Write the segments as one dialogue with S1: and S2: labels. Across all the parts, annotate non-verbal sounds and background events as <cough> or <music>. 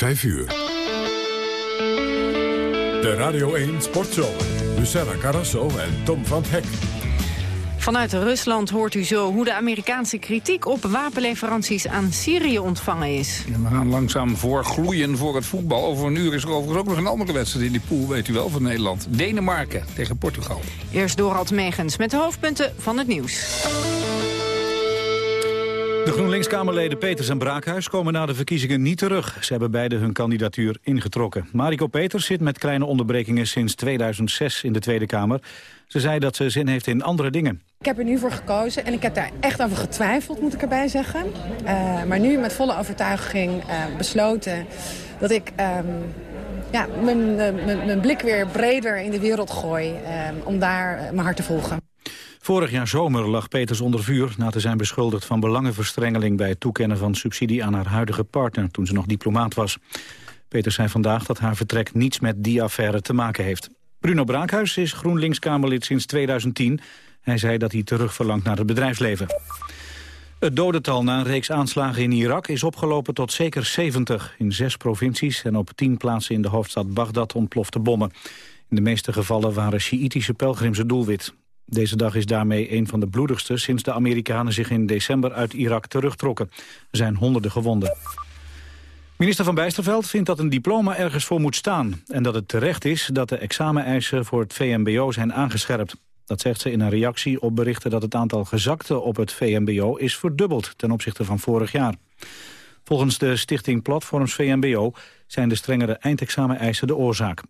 S1: 5 uur. De Radio 1 Sportzomer. Luciana Carrasso en Tom van Hek.
S2: Vanuit Rusland hoort u zo hoe de Amerikaanse kritiek op wapenleveranties aan Syrië ontvangen is.
S3: we gaan langzaam voorgloeien voor het voetbal. Over een uur is er overigens ook nog een andere wedstrijd in die pool, weet u wel, van Nederland. Denemarken tegen Portugal.
S2: Eerst Dorald Megens met de hoofdpunten van het nieuws.
S4: De GroenLinks-Kamerleden Peters en Braakhuis komen na de verkiezingen niet terug. Ze hebben beide hun kandidatuur ingetrokken. Mariko Peters zit met kleine onderbrekingen sinds 2006 in de Tweede Kamer. Ze zei dat ze zin heeft in andere dingen.
S5: Ik heb er nu voor gekozen en ik heb daar echt over getwijfeld, moet ik erbij zeggen. Uh, maar nu met volle overtuiging uh, besloten dat ik um, ja, mijn, mijn, mijn, blik weer breder in de wereld gooi... Um, om daar mijn hart te volgen.
S4: Vorig jaar zomer lag Peters onder vuur na te zijn beschuldigd van belangenverstrengeling bij het toekennen van subsidie aan haar huidige partner toen ze nog diplomaat was. Peters zei vandaag dat haar vertrek niets met die affaire te maken heeft. Bruno Braakhuis is GroenLinks-Kamerlid sinds 2010. Hij zei dat hij terug verlangt naar het bedrijfsleven. Het dodental na een reeks aanslagen in Irak is opgelopen tot zeker 70. In zes provincies en op tien plaatsen in de hoofdstad Bagdad ontplofte bommen. In de meeste gevallen waren Sjiïtische pelgrims het doelwit. Deze dag is daarmee een van de bloedigste sinds de Amerikanen zich in december uit Irak terugtrokken. Er zijn honderden gewonden. Minister van Bijsterveld vindt dat een diploma ergens voor moet staan... en dat het terecht is dat de exameneisen voor het VMBO zijn aangescherpt. Dat zegt ze in een reactie op berichten dat het aantal gezakten op het VMBO is verdubbeld ten opzichte van vorig jaar. Volgens de stichting Platforms VMBO zijn de strengere eindexameneisen de oorzaak.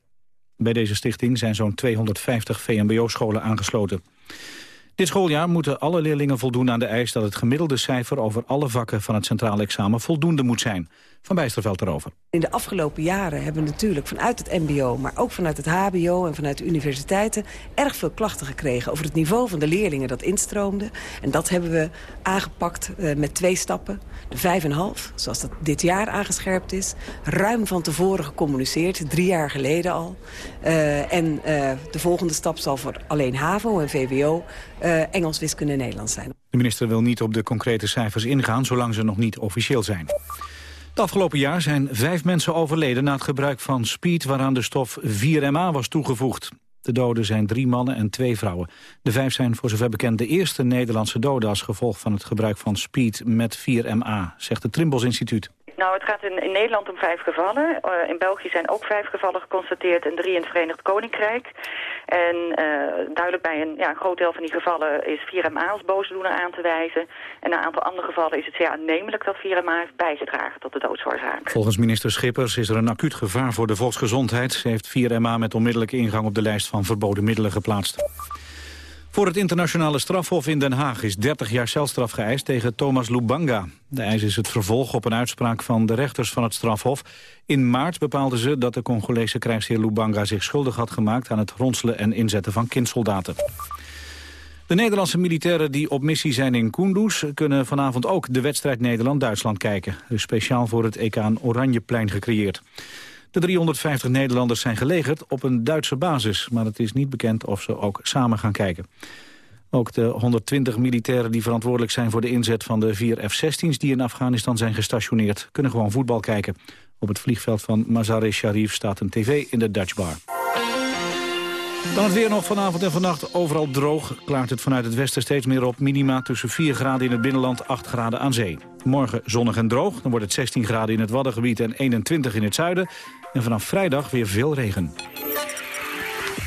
S4: Bij deze stichting zijn zo'n 250 VMBO-scholen aangesloten. Dit schooljaar moeten alle leerlingen voldoen aan de eis dat het gemiddelde cijfer over alle vakken van het centraal examen voldoende moet zijn. Van Bijsterveld erover.
S6: In de afgelopen jaren hebben we natuurlijk vanuit het mbo... maar ook vanuit het hbo en vanuit de universiteiten... erg veel klachten gekregen over het niveau van de leerlingen dat instroomde. En dat hebben we aangepakt uh, met twee stappen. De vijf en half, zoals dat dit jaar aangescherpt is. Ruim van tevoren gecommuniceerd, drie jaar geleden al. Uh, en uh, de volgende stap zal voor alleen HAVO en VWO... Engels, wiskunde en Nederlands zijn.
S4: De minister wil niet op de concrete cijfers ingaan... zolang ze nog niet officieel zijn. Het afgelopen jaar zijn vijf mensen overleden na het gebruik van speed waaraan de stof 4MA was toegevoegd. De doden zijn drie mannen en twee vrouwen. De vijf zijn voor zover bekend de eerste Nederlandse doden als gevolg van het gebruik van speed met 4MA, zegt het Trimbos Instituut.
S7: Nou, het gaat in, Nederland om vijf gevallen. Uh, in België zijn ook vijf gevallen geconstateerd en drie in het Verenigd Koninkrijk. En uh, duidelijk bij een ja, groot deel van die gevallen is 4MA als boosdoener aan te wijzen. En in een aantal andere gevallen is het zeer aannemelijk dat 4MA heeft bijgedragen tot de doodsoorzaak.
S4: Volgens minister Schippers is er een acuut gevaar voor de volksgezondheid. Ze heeft 4MA met onmiddellijke ingang op de lijst van verboden middelen geplaatst. Voor het internationale strafhof in Den Haag is 30 jaar celstraf geëist tegen Thomas Lubanga. De eis is het vervolg op een uitspraak van de rechters van het strafhof. In maart bepaalden ze dat de Congolese krijgsheer Lubanga zich schuldig had gemaakt aan het ronselen en inzetten van kindsoldaten. De Nederlandse militairen die op missie zijn in Kunduz... kunnen vanavond ook de wedstrijd Nederland-Duitsland kijken. Speciaal voor het EK een Oranjeplein gecreëerd. De 350 Nederlanders zijn gelegerd op een Duitse basis... maar het is niet bekend of ze ook samen gaan kijken. Ook de 120 militairen die verantwoordelijk zijn voor de inzet van de vier F-16's... die in Afghanistan zijn gestationeerd, kunnen gewoon voetbal kijken. Op het vliegveld van Mazar-e-Sharif staat een tv in de Dutch Bar. Dan het weer nog vanavond en vannacht overal droog. Klaart het vanuit het westen steeds meer op. Minima tussen 4 graden in het binnenland, 8 graden aan zee. Morgen zonnig en droog. Dan wordt het 16 graden in het Waddengebied en 21 in het zuiden. En vanaf vrijdag weer veel regen.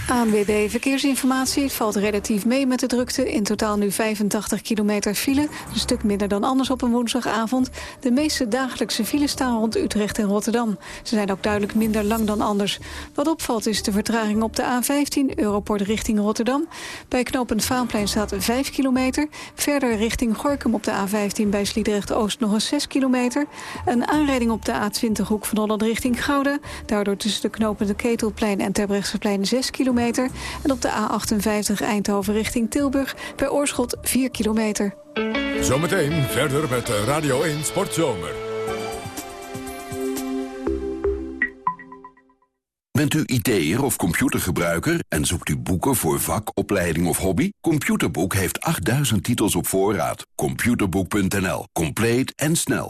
S8: ANWB Verkeersinformatie. Valt relatief mee met de drukte. In totaal nu 85 kilometer file. Een stuk minder dan anders op een woensdagavond. De meeste dagelijkse files staan rond Utrecht en Rotterdam. Ze zijn ook duidelijk minder lang dan anders. Wat opvalt is de vertraging op de A15, Europort richting Rotterdam. Bij knooppunt Vaanplein staat 5 kilometer. Verder richting Gorkum op de A15 bij Sliedrecht-Oost nog eens 6 kilometer. Een aanrijding op de A20 hoek van Holland richting Gouda. Daardoor tussen de knopende Ketelplein en Terbrechtseplein 6 kilometer kilometer. En op de A58 Eindhoven richting Tilburg per Oorschot 4 kilometer.
S1: Zometeen verder met Radio 1 Sportzomer.
S9: Bent u IT'er of computergebruiker en zoekt u boeken voor vak, opleiding of hobby? Computerboek heeft 8000 titels op voorraad. Computerboek.nl. Compleet en snel.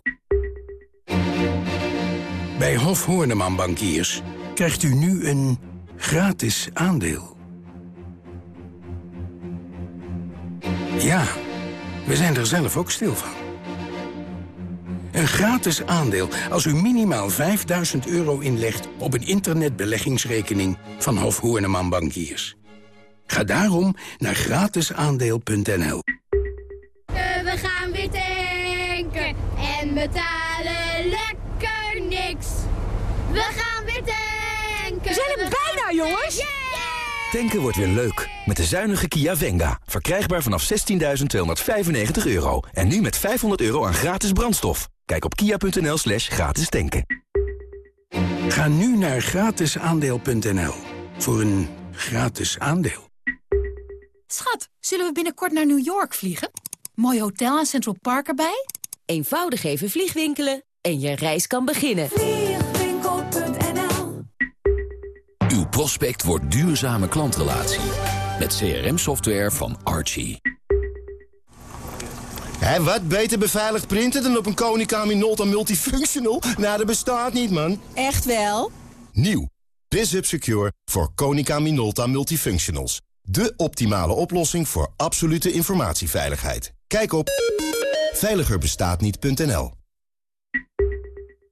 S5: Bij Hof Horneman Bankiers krijgt u nu een gratis aandeel. Ja, we zijn er zelf ook stil van. Een gratis aandeel als u minimaal 5000 euro inlegt op een internetbeleggingsrekening van Hof Horneman Bankiers. Ga daarom naar gratisaandeel.nl.
S10: We gaan weer tanken en betalen lekker niks. We gaan weer tanken.
S11: We zijn er bijna, jongens. Tanken wordt weer leuk met de zuinige Kia Venga. Verkrijgbaar vanaf 16.295 euro. En nu met 500 euro aan gratis brandstof. Kijk op kia.nl slash gratis tanken.
S5: Ga nu naar gratisaandeel.nl voor een gratis aandeel.
S12: Schat, zullen we binnenkort naar New York vliegen? Mooi hotel en Central Park erbij?
S13: Eenvoudig even vliegwinkelen en je reis kan beginnen.
S14: Prospect wordt duurzame klantrelatie. Met CRM-software van Archie.
S15: Hé, wat beter beveiligd printen dan op een Konica Minolta Multifunctional? Nou, dat bestaat niet, man.
S12: Echt wel?
S15: Nieuw. BizHub Secure voor Konica Minolta Multifunctionals. De optimale oplossing voor absolute informatieveiligheid. Kijk op veiligerbestaatniet.nl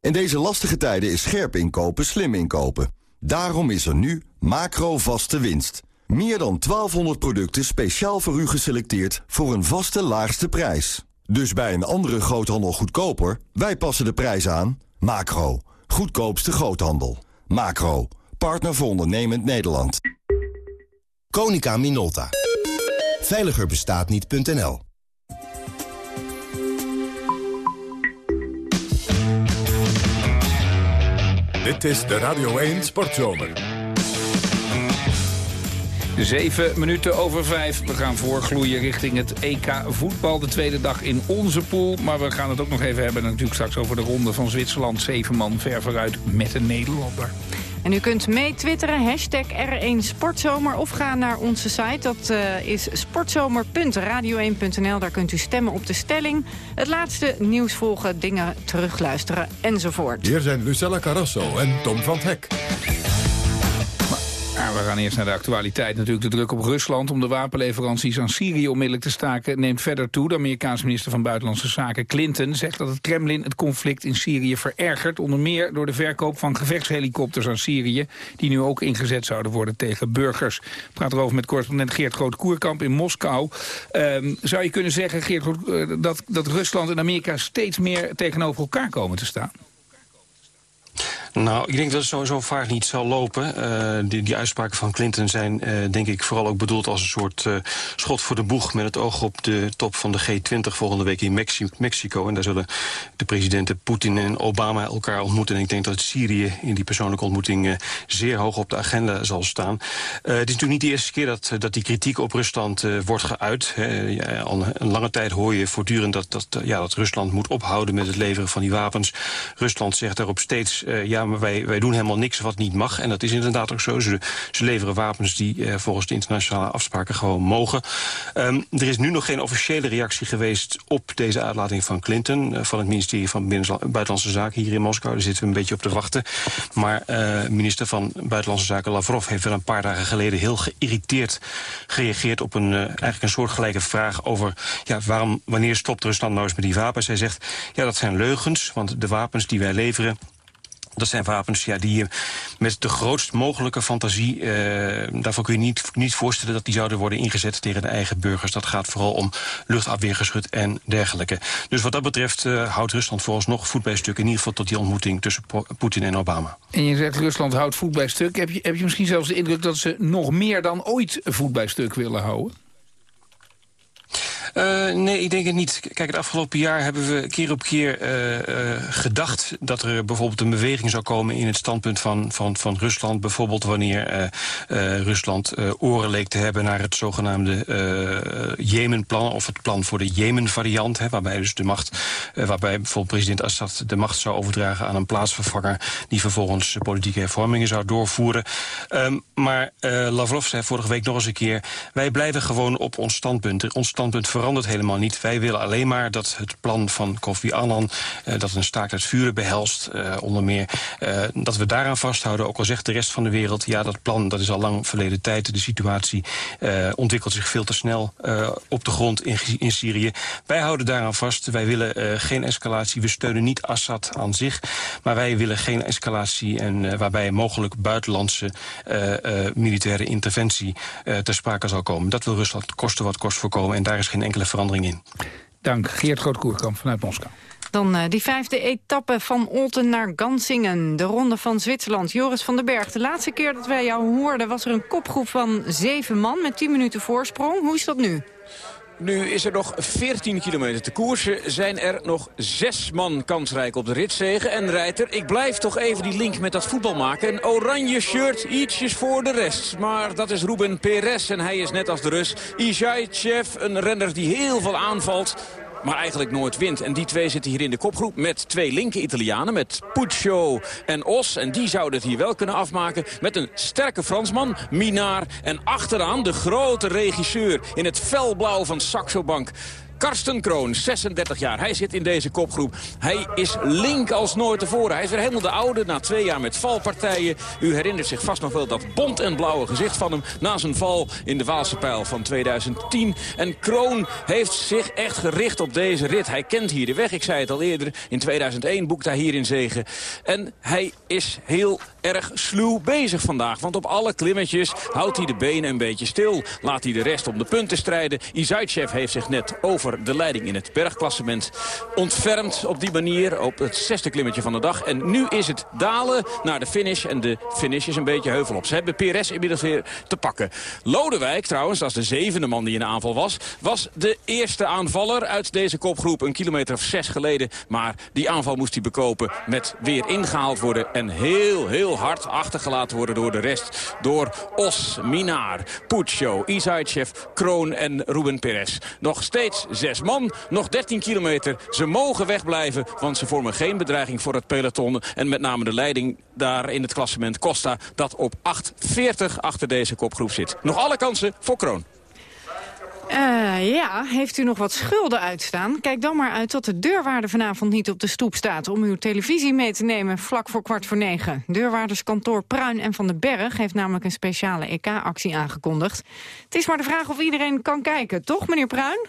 S16: In deze lastige tijden is scherp inkopen slim inkopen. Daarom is er nu macro vaste winst. Meer dan 1200 producten speciaal voor u geselecteerd voor een vaste laagste prijs. Dus bij een andere groothandel goedkoper, wij passen de prijs aan. Macro, goedkoopste groothandel. Macro, partner voor ondernemend Nederland.
S15: Konica Minolta. Veiligerbestaatniet.nl
S1: Dit is de Radio 1 Sportzomer.
S3: Zeven minuten over vijf. We gaan voorgloeien richting het EK voetbal. De tweede dag in onze pool. Maar we gaan het ook nog even hebben natuurlijk straks over de ronde van Zwitserland. Zeven man ver vooruit met een Nederlander.
S2: En u kunt mee twitteren, hashtag R1 Sportzomer... of ga naar onze site, dat uh, is sportzomer.radio1.nl. Daar kunt u stemmen op de stelling, het laatste nieuws volgen... dingen terugluisteren enzovoort.
S1: Hier zijn Lucella Carrasso en Tom van Hek.
S3: We gaan eerst naar de actualiteit. Natuurlijk de druk op Rusland om de wapenleveranties aan Syrië onmiddellijk te staken neemt verder toe. De Amerikaanse minister van Buitenlandse Zaken Clinton zegt dat het Kremlin het conflict in Syrië verergert. Onder meer door de verkoop van gevechtshelikopters aan Syrië, die nu ook ingezet zouden worden tegen burgers. Ik praat erover met correspondent Geert Groot-Koerkamp in Moskou. Um, zou je kunnen zeggen, Geert, dat, dat Rusland en Amerika steeds meer tegenover elkaar komen te staan?
S17: Nou, ik denk dat het zo vaak niet zal lopen. Uh, die, die uitspraken van Clinton zijn uh, denk ik vooral ook bedoeld als een soort uh, schot voor de boeg... met het oog op de top van de G20 volgende week in Mexi Mexico. En daar zullen de presidenten Poetin en Obama elkaar ontmoeten. En ik denk dat Syrië in die persoonlijke ontmoeting zeer hoog op de agenda zal staan. het is natuurlijk niet de eerste keer dat, dat die kritiek op Rusland wordt geuit. Ja, al een lange tijd hoor je voortdurend dat, dat, ja, dat Rusland moet ophouden met het leveren van die wapens. Rusland zegt daarop steeds... ja, wij, doen helemaal niks wat niet mag. En dat is inderdaad ook zo. Ze, leveren wapens die uh, volgens de internationale afspraken gewoon mogen. Um, er is nu nog geen officiële reactie geweest op deze uitlating van Clinton... Uh, van het ministerie van Buitenlandse Zaken hier in Moskou. Daar zitten we een beetje op te wachten. Maar uh, minister van Buitenlandse Zaken Lavrov heeft wel een paar dagen geleden... heel geïrriteerd gereageerd op een, eigenlijk een soortgelijke vraag over... Ja, waarom, wanneer stopt Rusland nou eens met die wapens? Hij zegt, ja, dat zijn leugens, want de wapens die wij leveren... Dat zijn wapens die je met de grootst mogelijke fantasie... Uh, daarvoor kun je niet, niet voorstellen dat die zouden worden ingezet tegen de eigen burgers. Dat gaat vooral om luchtafweergeschut en dergelijke. Dus wat dat betreft uh, houdt Rusland vooralsnog voet bij stuk... in ieder geval tot die ontmoeting tussen Poetin en Obama.
S3: En je zegt Rusland houdt voet bij stuk. Heb je, heb je misschien zelfs de indruk dat ze nog meer dan ooit voet bij stuk willen houden?
S17: Uh, nee, ik denk het niet. Kijk, het afgelopen jaar hebben we keer op keer uh, uh, gedacht... dat er bijvoorbeeld een beweging zou komen in het standpunt van, van, van Rusland. Bijvoorbeeld wanneer Rusland oren leek te hebben... naar het zogenaamde Jemen-plan of het plan voor de Jemen-variant... waarbij dus de macht, waarbij bijvoorbeeld president Assad de macht zou overdragen... aan een plaatsvervanger die vervolgens politieke hervormingen zou doorvoeren. Um, maar Lavrov zei vorige week nog eens een keer... wij blijven gewoon op ons standpunt. Ons standpunt verandert helemaal niet. Wij willen alleen maar dat het plan van Kofi Annan... dat een staakt uit vuren behelst, onder meer... dat we daaraan vasthouden, ook al zegt de rest van de wereld... ja, dat plan dat is al lang verleden tijd. De situatie ontwikkelt zich veel te snel op de grond in, in Syrië. Wij houden daaraan vast. Wij willen geen escalatie. We steunen niet Assad aan zich. Maar wij willen geen escalatie en waarbij mogelijk buitenlandse militaire interventie ter sprake zal komen. Dat wil Rusland kosten wat kost voorkomen en daar is geen enkele verandering in.
S3: Dank, Geert Groot-Koerkamp vanuit Moskou.
S2: Dan uh, die vijfde etappe van Olten naar Gansingen. De ronde van Zwitserland. Joris van den Berg, de laatste keer dat wij jou hoorden... was er een kopgroep van zeven man met 10 minuten voorsprong. Hoe is dat nu?
S18: Nu is er nog 14 kilometer te koersen. Zijn er nog zes man kansrijk op de ritzegen. En Rijter, ik blijf toch even die link met dat voetbal maken. Een oranje shirt, ietsjes voor de rest. Maar dat is Ruben Perez en hij is net als de Rus. Izaychev, een renner die heel veel aanvalt maar eigenlijk nooit wint. En die twee zitten hier in de kopgroep met twee linker Italianen, met Puccio en Os. En die zouden het hier wel kunnen afmaken met een sterke Fransman, Minaar. En achteraan de grote regisseur in het felblauw van Saxo Bank. Karsten Kroon, 36 jaar. Hij zit in deze kopgroep. Hij is link als nooit tevoren. Hij is weer helemaal de oude na twee jaar met valpartijen. U herinnert zich vast nog wel dat bont en blauwe gezicht van hem... na zijn val in de Waalse pijl van 2010. En Kroon heeft zich echt gericht op deze rit. Hij kent hier de weg, ik zei het al eerder. In 2001 boekt hij hier in zegen. En hij is heel erg sluw bezig vandaag. Want op alle klimmetjes houdt hij de benen een beetje stil. Laat hij de rest om de punten strijden. Izaytsev heeft zich net over de leiding in het bergklassement ontfermd op die manier. Op het zesde klimmetje van de dag. En nu is het dalen naar de finish. En de finish is een beetje heuvel op. Ze hebben PRS inmiddels weer te pakken. Lodewijk trouwens, dat is de zevende man die in de aanval was... was de eerste aanvaller uit deze kopgroep. Een kilometer of zes geleden. Maar die aanval moest hij bekopen met weer ingehaald worden. En heel, heel hard achtergelaten worden door de rest. Door Os, Minaar, Puccio, Izaychev, Kroon en Ruben Perez. Nog steeds zes man, nog 13 kilometer. Ze mogen wegblijven, want ze vormen geen bedreiging voor het peloton. En met name de leiding daar in het klassement Costa... dat op 8.40 achter deze kopgroep zit. Nog alle kansen voor Kroon.
S2: Uh, ja, heeft u nog wat schulden uitstaan? Kijk dan maar uit dat de deurwaarde vanavond niet op de stoep staat... om uw televisie mee te nemen vlak voor kwart voor negen. Deurwaarderskantoor Pruin en Van den Berg heeft namelijk een speciale EK-actie aangekondigd. Het is maar de vraag of iedereen kan kijken, toch meneer Pruin?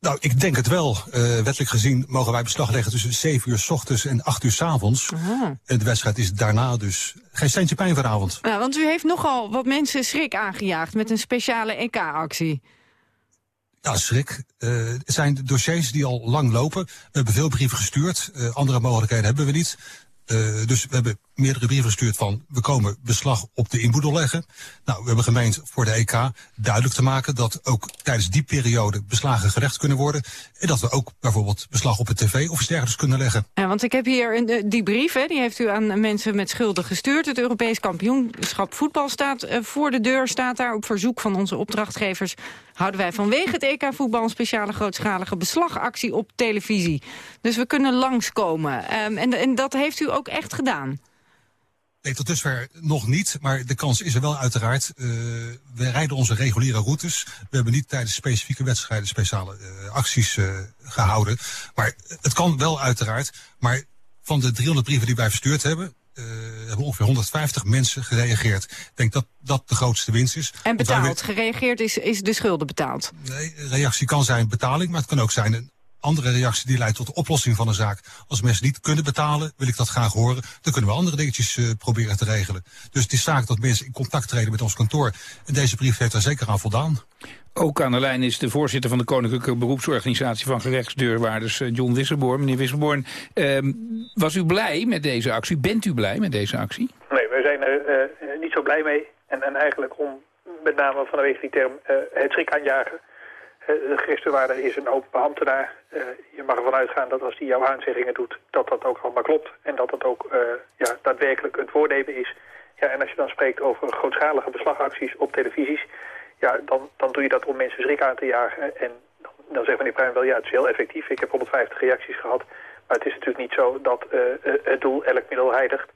S19: Nou, ik denk het wel. Uh, wettelijk gezien mogen wij beslag leggen tussen 7 uur s ochtends en 8 uur s avonds. En de wedstrijd is daarna dus geen centje pijn vanavond.
S2: Nou, want u heeft nogal wat mensen schrik aangejaagd met een speciale EK-actie.
S19: Ja, schrik. Het zijn dossiers die al lang lopen. We hebben veel brieven gestuurd. Uh, andere mogelijkheden hebben we niet. Uh, dus we hebben meerdere brieven gestuurd van... we komen beslag op de inboedel leggen. Nou, we hebben gemeend voor de EK duidelijk te maken... dat ook tijdens die periode beslagen gerecht kunnen worden. En dat we ook bijvoorbeeld beslag op het tv of iets dergelijks kunnen leggen.
S2: Ja, want ik heb hier een, die brief, hè, die heeft u aan mensen met schulden gestuurd. Het Europees kampioenschap voetbal staat uh, voor de deur. Staat daar op verzoek van onze opdrachtgevers... houden wij vanwege het EK voetbal een speciale grootschalige beslagactie op televisie. Dus we kunnen langskomen. Um, en, en dat heeft u ook echt gedaan.
S19: Nee, tot dusver nog niet, maar de kans is er wel uiteraard. Uh, we rijden onze reguliere routes. We hebben niet tijdens specifieke wedstrijden speciale uh, acties uh, gehouden. Maar het kan wel uiteraard. Maar van de 300 brieven die wij verstuurd hebben... hebben ongeveer 150 mensen gereageerd. Ik denk dat dat de grootste winst is.
S2: En betaald. Gereageerd is, is de schulden betaald?
S19: Nee, reactie kan zijn betaling, maar het kan ook zijn... een andere reactie die leidt tot de oplossing van een zaak. Als mensen niet kunnen betalen, wil ik dat graag horen. Dan kunnen we andere dingetjes uh, proberen te regelen. Dus het is zaak dat mensen in contact treden met ons kantoor. En deze brief heeft daar zeker aan voldaan.
S3: Ook aan de lijn is de voorzitter van de Koninklijke Beroepsorganisatie van Gerechtsdeurwaarders, eh, John Wisselborn. Meneer Wisselborn, uh, was u blij met deze actie? Bent u blij met deze actie?
S20: Nee, wij zijn er uh, niet zo blij mee. En, en eigenlijk om met name vanwege die term het schrik aanjagen de gerechtsbewaarder is een open ambtenaar. Uh, je mag ervan uitgaan dat als hij jouw aanzeggingen doet, dat dat ook allemaal klopt. En dat dat ook uh, ja, daadwerkelijk het voornemen is. Ja, en als je dan spreekt over grootschalige beslagacties op televisies... Ja, dan, dan doe je dat om mensen schrik aan te jagen. En dan, dan zegt meneer Pruim wel, ja, het is heel effectief. Ik heb 150 reacties gehad. Maar het is natuurlijk niet zo dat het doel elk middel heiligt.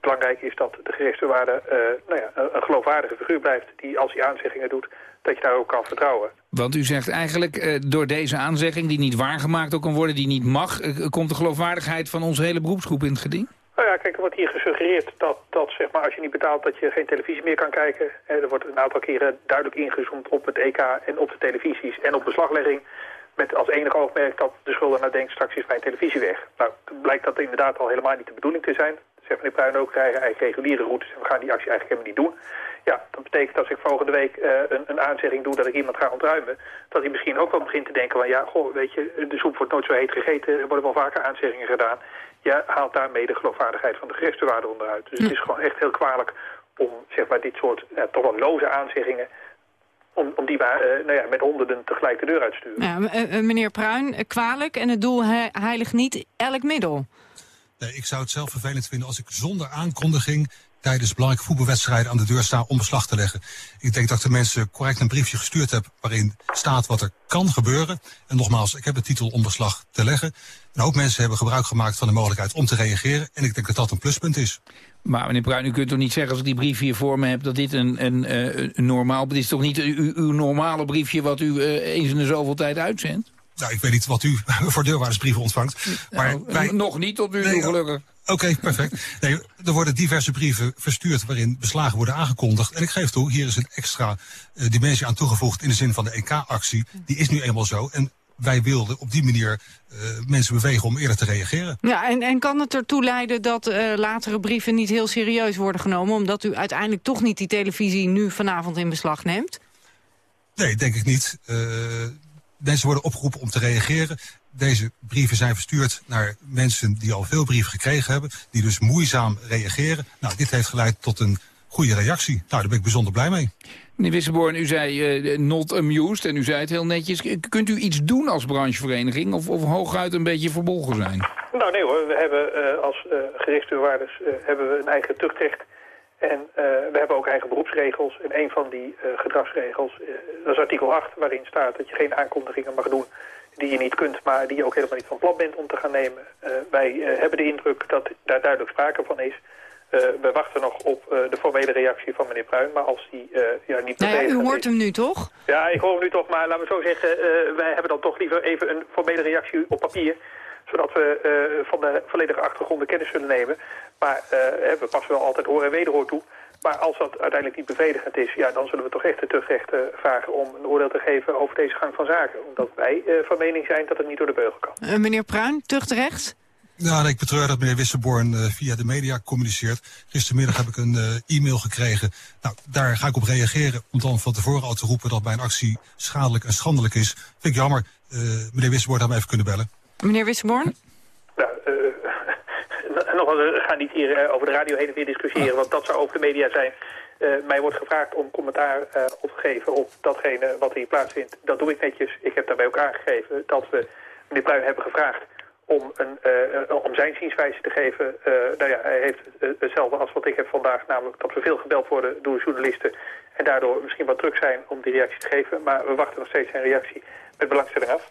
S20: Belangrijk is dat de gerechtsbewaarder uh, nou ja, een geloofwaardige figuur blijft... die als hij aanzeggingen doet, dat je daar ook kan vertrouwen.
S3: Want u zegt eigenlijk, uh, door deze aanzegging die niet waargemaakt ook kan worden... die niet mag, uh, komt de geloofwaardigheid van onze hele beroepsgroep in het geding?
S20: Nou ja, kijk, er wordt hier gesuggereerd dat, dat zeg maar, als je niet betaalt dat je geen televisie meer kan kijken. er wordt een aantal keren duidelijk ingezoomd op het EK en op de televisies en op beslaglegging. Met als enige oogmerk dat de schuldenaar denkt straks is mijn televisie weg. Nou, blijkt dat inderdaad al helemaal niet de bedoeling te zijn. Zegt meneer Pruin ook, krijgen eigen reguliere routes en we gaan die actie eigenlijk helemaal niet doen. Ja, dat betekent als ik volgende week uh, een, een aanzegging doe dat ik iemand ga ontruimen... dat hij misschien ook wel begint te denken van... ja, goh, weet je, de soep wordt nooit zo heet gegeten. Er worden wel vaker aanzeggingen gedaan. Ja, haalt daarmee de geloofwaardigheid van de gerechtsbewaarder onderuit. Dus het is gewoon echt heel kwalijk om zeg maar, dit soort ja, toch wel loze aanzeggingen om, om die maar, uh, nou ja, met honderden tegelijk de deur uit te sturen.
S2: Ja, uh, meneer Pruin, kwalijk en het doel he heiligt niet elk middel.
S19: Nee, ik zou het zelf vervelend vinden als ik zonder aankondiging tijdens belangrijke voetbalwedstrijden aan de deur sta om beslag te leggen. Ik denk dat ik de mensen correct een briefje gestuurd heb waarin staat wat er kan gebeuren. En nogmaals, ik heb de titel om beslag te leggen. Een hoop mensen hebben gebruik gemaakt van de mogelijkheid om te reageren. En ik denk dat dat een pluspunt is.
S3: Maar meneer Bruin, u kunt toch niet zeggen als ik die brief hier voor me heb... dat dit een, een, eh, een normaal... Dit is toch niet uw, uw normale briefje wat u uh, eens in de zoveel tijd uitzendt?
S19: Nou, ik weet niet wat u <laughs> voor deurwaardersbrieven ontvangt. Maar
S3: nou, wij... Nog niet tot nu nee, gelukkig.
S19: Oké, okay, perfect. Nee, er worden diverse brieven verstuurd waarin beslagen worden aangekondigd. En ik geef toe, hier is een extra uh, dimensie aan toegevoegd in de zin van de EK-actie. Die is nu eenmaal zo. En wij wilden op die manier uh, mensen bewegen om eerder te reageren.
S2: Ja, en, en kan het ertoe leiden dat uh, latere brieven niet heel serieus worden genomen... omdat u uiteindelijk toch niet die televisie nu vanavond in beslag neemt?
S19: Nee, denk ik niet. Uh, mensen worden opgeroepen om te reageren. Deze brieven zijn verstuurd naar mensen die al veel brieven gekregen hebben... die dus moeizaam reageren. Nou, dit heeft geleid tot een goede reactie. Nou, daar ben ik bijzonder blij mee.
S3: Meneer Wisseborn, u zei uh, not amused en u zei het heel netjes. Kunt u iets doen als branchevereniging of, of hooguit een beetje verbolgen zijn?
S20: Nou nee hoor, we hebben uh, als uh, gerechtsdeurwaarders hebben we een eigen tuchtrecht. En we hebben ook eigen beroepsregels. En een van die gedragsregels, dat is artikel 8, waarin staat dat je geen aankondigingen mag doen die je niet kunt, maar die je ook helemaal niet van plan bent om te gaan nemen. wij hebben de indruk dat daar duidelijk sprake van is. We wachten nog op de formele reactie van meneer Pruin. Maar als die ja, niet
S2: nou ja, U hoort hem nu toch?
S20: Ja, ik hoor hem nu toch. Maar laten we zo zeggen, wij hebben dan toch liever even een formele reactie op papier. Zodat we van de volledige achtergronden kennis zullen nemen. Maar we passen wel altijd hoor en wederhoor toe. Maar als dat uiteindelijk niet bevredigend is, ja, dan zullen we toch echt de terugrecht vragen om een oordeel te geven over deze gang van zaken. Omdat wij van mening zijn dat het niet door de beugel kan.
S2: meneer Pruin, tuchtrecht?
S19: Ja, ik betreur dat meneer Wisseborn uh, via de media communiceert. Gistermiddag heb ik een uh, e-mail gekregen. Nou, daar ga ik op reageren om dan van tevoren al te roepen dat mijn actie schadelijk en schandelijk is. Vind ik jammer. Uh, meneer Wisseborn had me even kunnen bellen.
S2: Meneer Wisseborn? <laughs>
S20: Nou, nogmaals, we gaan niet hier over de radio heen en weer discussiëren, want dat zou over de media zijn. mij wordt gevraagd om commentaar op te geven op datgene wat hier plaatsvindt. Dat doe ik netjes. Ik heb daarbij ook aangegeven dat we meneer Pluim hebben gevraagd om, een, uh, om zijn zienswijze te geven. Uh, nou ja, hij heeft hetzelfde als wat ik heb vandaag, namelijk dat we veel gebeld worden door journalisten en daardoor misschien wat druk zijn om die reactie te geven. Maar we wachten nog steeds zijn reactie met belangstelling af.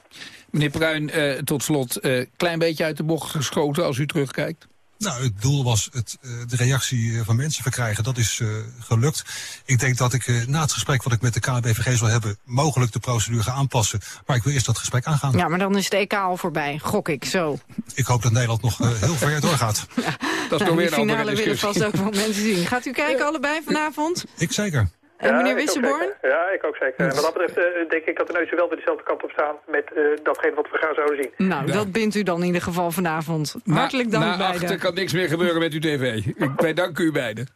S3: Meneer Pruin, tot slot, klein beetje uit de bocht geschoten als u terugkijkt.
S19: Nou, het doel was het, uh, de reactie van mensen verkrijgen. Dat is uh, gelukt. Ik denk dat ik uh, na het gesprek wat ik met de KNBVG zal hebben... mogelijk de procedure ga aanpassen. Maar ik wil eerst dat gesprek aangaan.
S2: Ja, maar dan is het EK al voorbij. Gok ik zo.
S19: Ik hoop dat Nederland nog heel ver doorgaat.
S2: ja, dat is nou, weer een finale willen vast ook wel mensen zien. Gaat u kijken allebei vanavond?
S19: Ik zeker.
S2: En meneer Wisselborn?
S20: Ja, ik ook zeker. En wat dat betreft uh, denk ik dat de neuzen wel weer dezelfde kant op staan... met uh, datgene wat we gaan zouden zien.
S2: Nou, ja. dat bindt u dan in ieder geval vanavond. Hartelijk dank
S3: na
S2: beiden.
S3: achter kan niks meer gebeuren met uw tv. Ik, wij danken u beiden.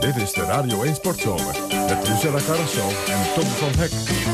S21: Dit is de Radio 1 Sportzomer. Met Lucella Carrasso en Tom van Hek.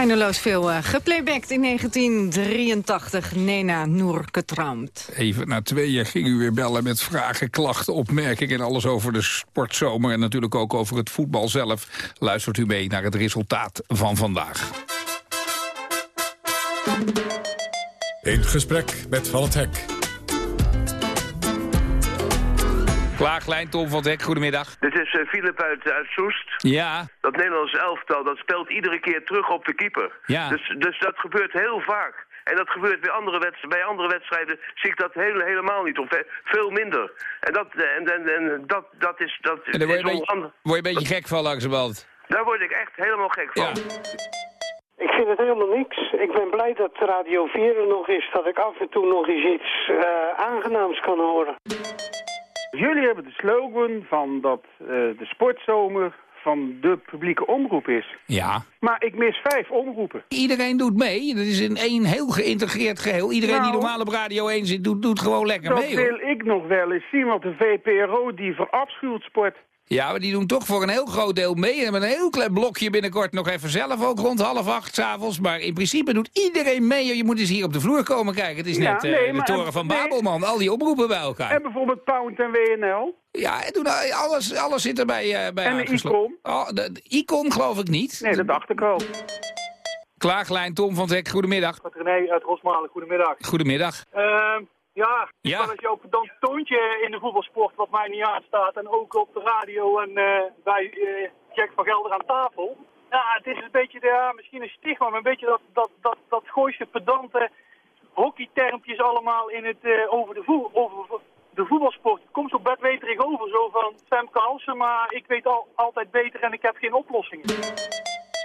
S2: Eindeloos veel uh, geplaybacked in 1983. Nena Noor Ketramd.
S3: Even na tweeën ging u weer bellen met vragen, klachten, opmerkingen... en alles over de sportzomer en natuurlijk ook over het voetbal zelf. Luistert u mee naar het resultaat van vandaag.
S21: In gesprek met Van het Hek.
S3: Klaaglijn, Tom van Hek, goedemiddag.
S22: Dit is uh, Philip uit, uit Soest.
S3: Ja.
S22: Dat Nederlands elftal, dat speelt iedere keer terug op de keeper.
S3: Ja.
S22: Dus, dus dat gebeurt heel vaak. En dat gebeurt bij andere, wedstrijden, bij andere wedstrijden zie ik dat heel, helemaal niet, of veel minder. En dat, en, en, en dat, dat is... Dat
S3: en daar word je,
S22: is
S3: een beetje, word je een beetje gek van langzamerhand.
S22: Daar word ik echt helemaal gek van.
S3: Ja.
S23: Ik vind het helemaal niks. Ik ben blij dat Radio 4 er nog is, dat ik af en toe nog eens iets uh, aangenaams kan horen.
S24: Jullie hebben de slogan van dat uh, de sportzomer van de publieke omroep is.
S3: Ja.
S24: Maar ik mis vijf omroepen.
S3: Iedereen doet mee. Dat is in één heel geïntegreerd geheel. Iedereen
S24: nou,
S3: die normaal op Radio 1 zit, doet, doet gewoon lekker mee.
S24: Dat wil ik nog wel eens zien, want de VPRO die verafschuwt sport.
S3: Ja, maar die doen toch voor een heel groot deel mee. En met een heel klein blokje binnenkort nog even zelf ook rond half acht s'avonds. Maar in principe doet iedereen mee. Je moet eens hier op de vloer komen kijken. Het is
S24: ja,
S3: net uh,
S24: nee,
S3: de toren van
S24: nee.
S3: Babelman. Al die oproepen bij elkaar.
S24: En bijvoorbeeld Pound en WNL.
S3: Ja, en doen, alles, alles zit erbij uh, bij
S24: En de Icon.
S3: Oh, de, de Icon geloof ik niet.
S24: Nee, dat dacht ik al.
S3: Klaaglijn, Tom van Zek, goedemiddag.
S23: Met René uit Rosmalen, goedemiddag.
S3: Goedemiddag.
S23: Uh, ja,
S3: ja.
S23: wel eens op dan toontje in de voetbalsport wat mij niet aanstaat. En ook op de radio en uh, bij uh, Jack van Gelder aan tafel. Ja, het is een beetje, ja, misschien een stigma, maar een beetje dat, dat, dat, dat gooise pedante hockeytermpjes allemaal in het, uh, over, de voet, over de voetbalsport. Het komt zo bedweterig over, zo van Femke Halsen, maar ik weet al, altijd beter en ik heb geen oplossingen.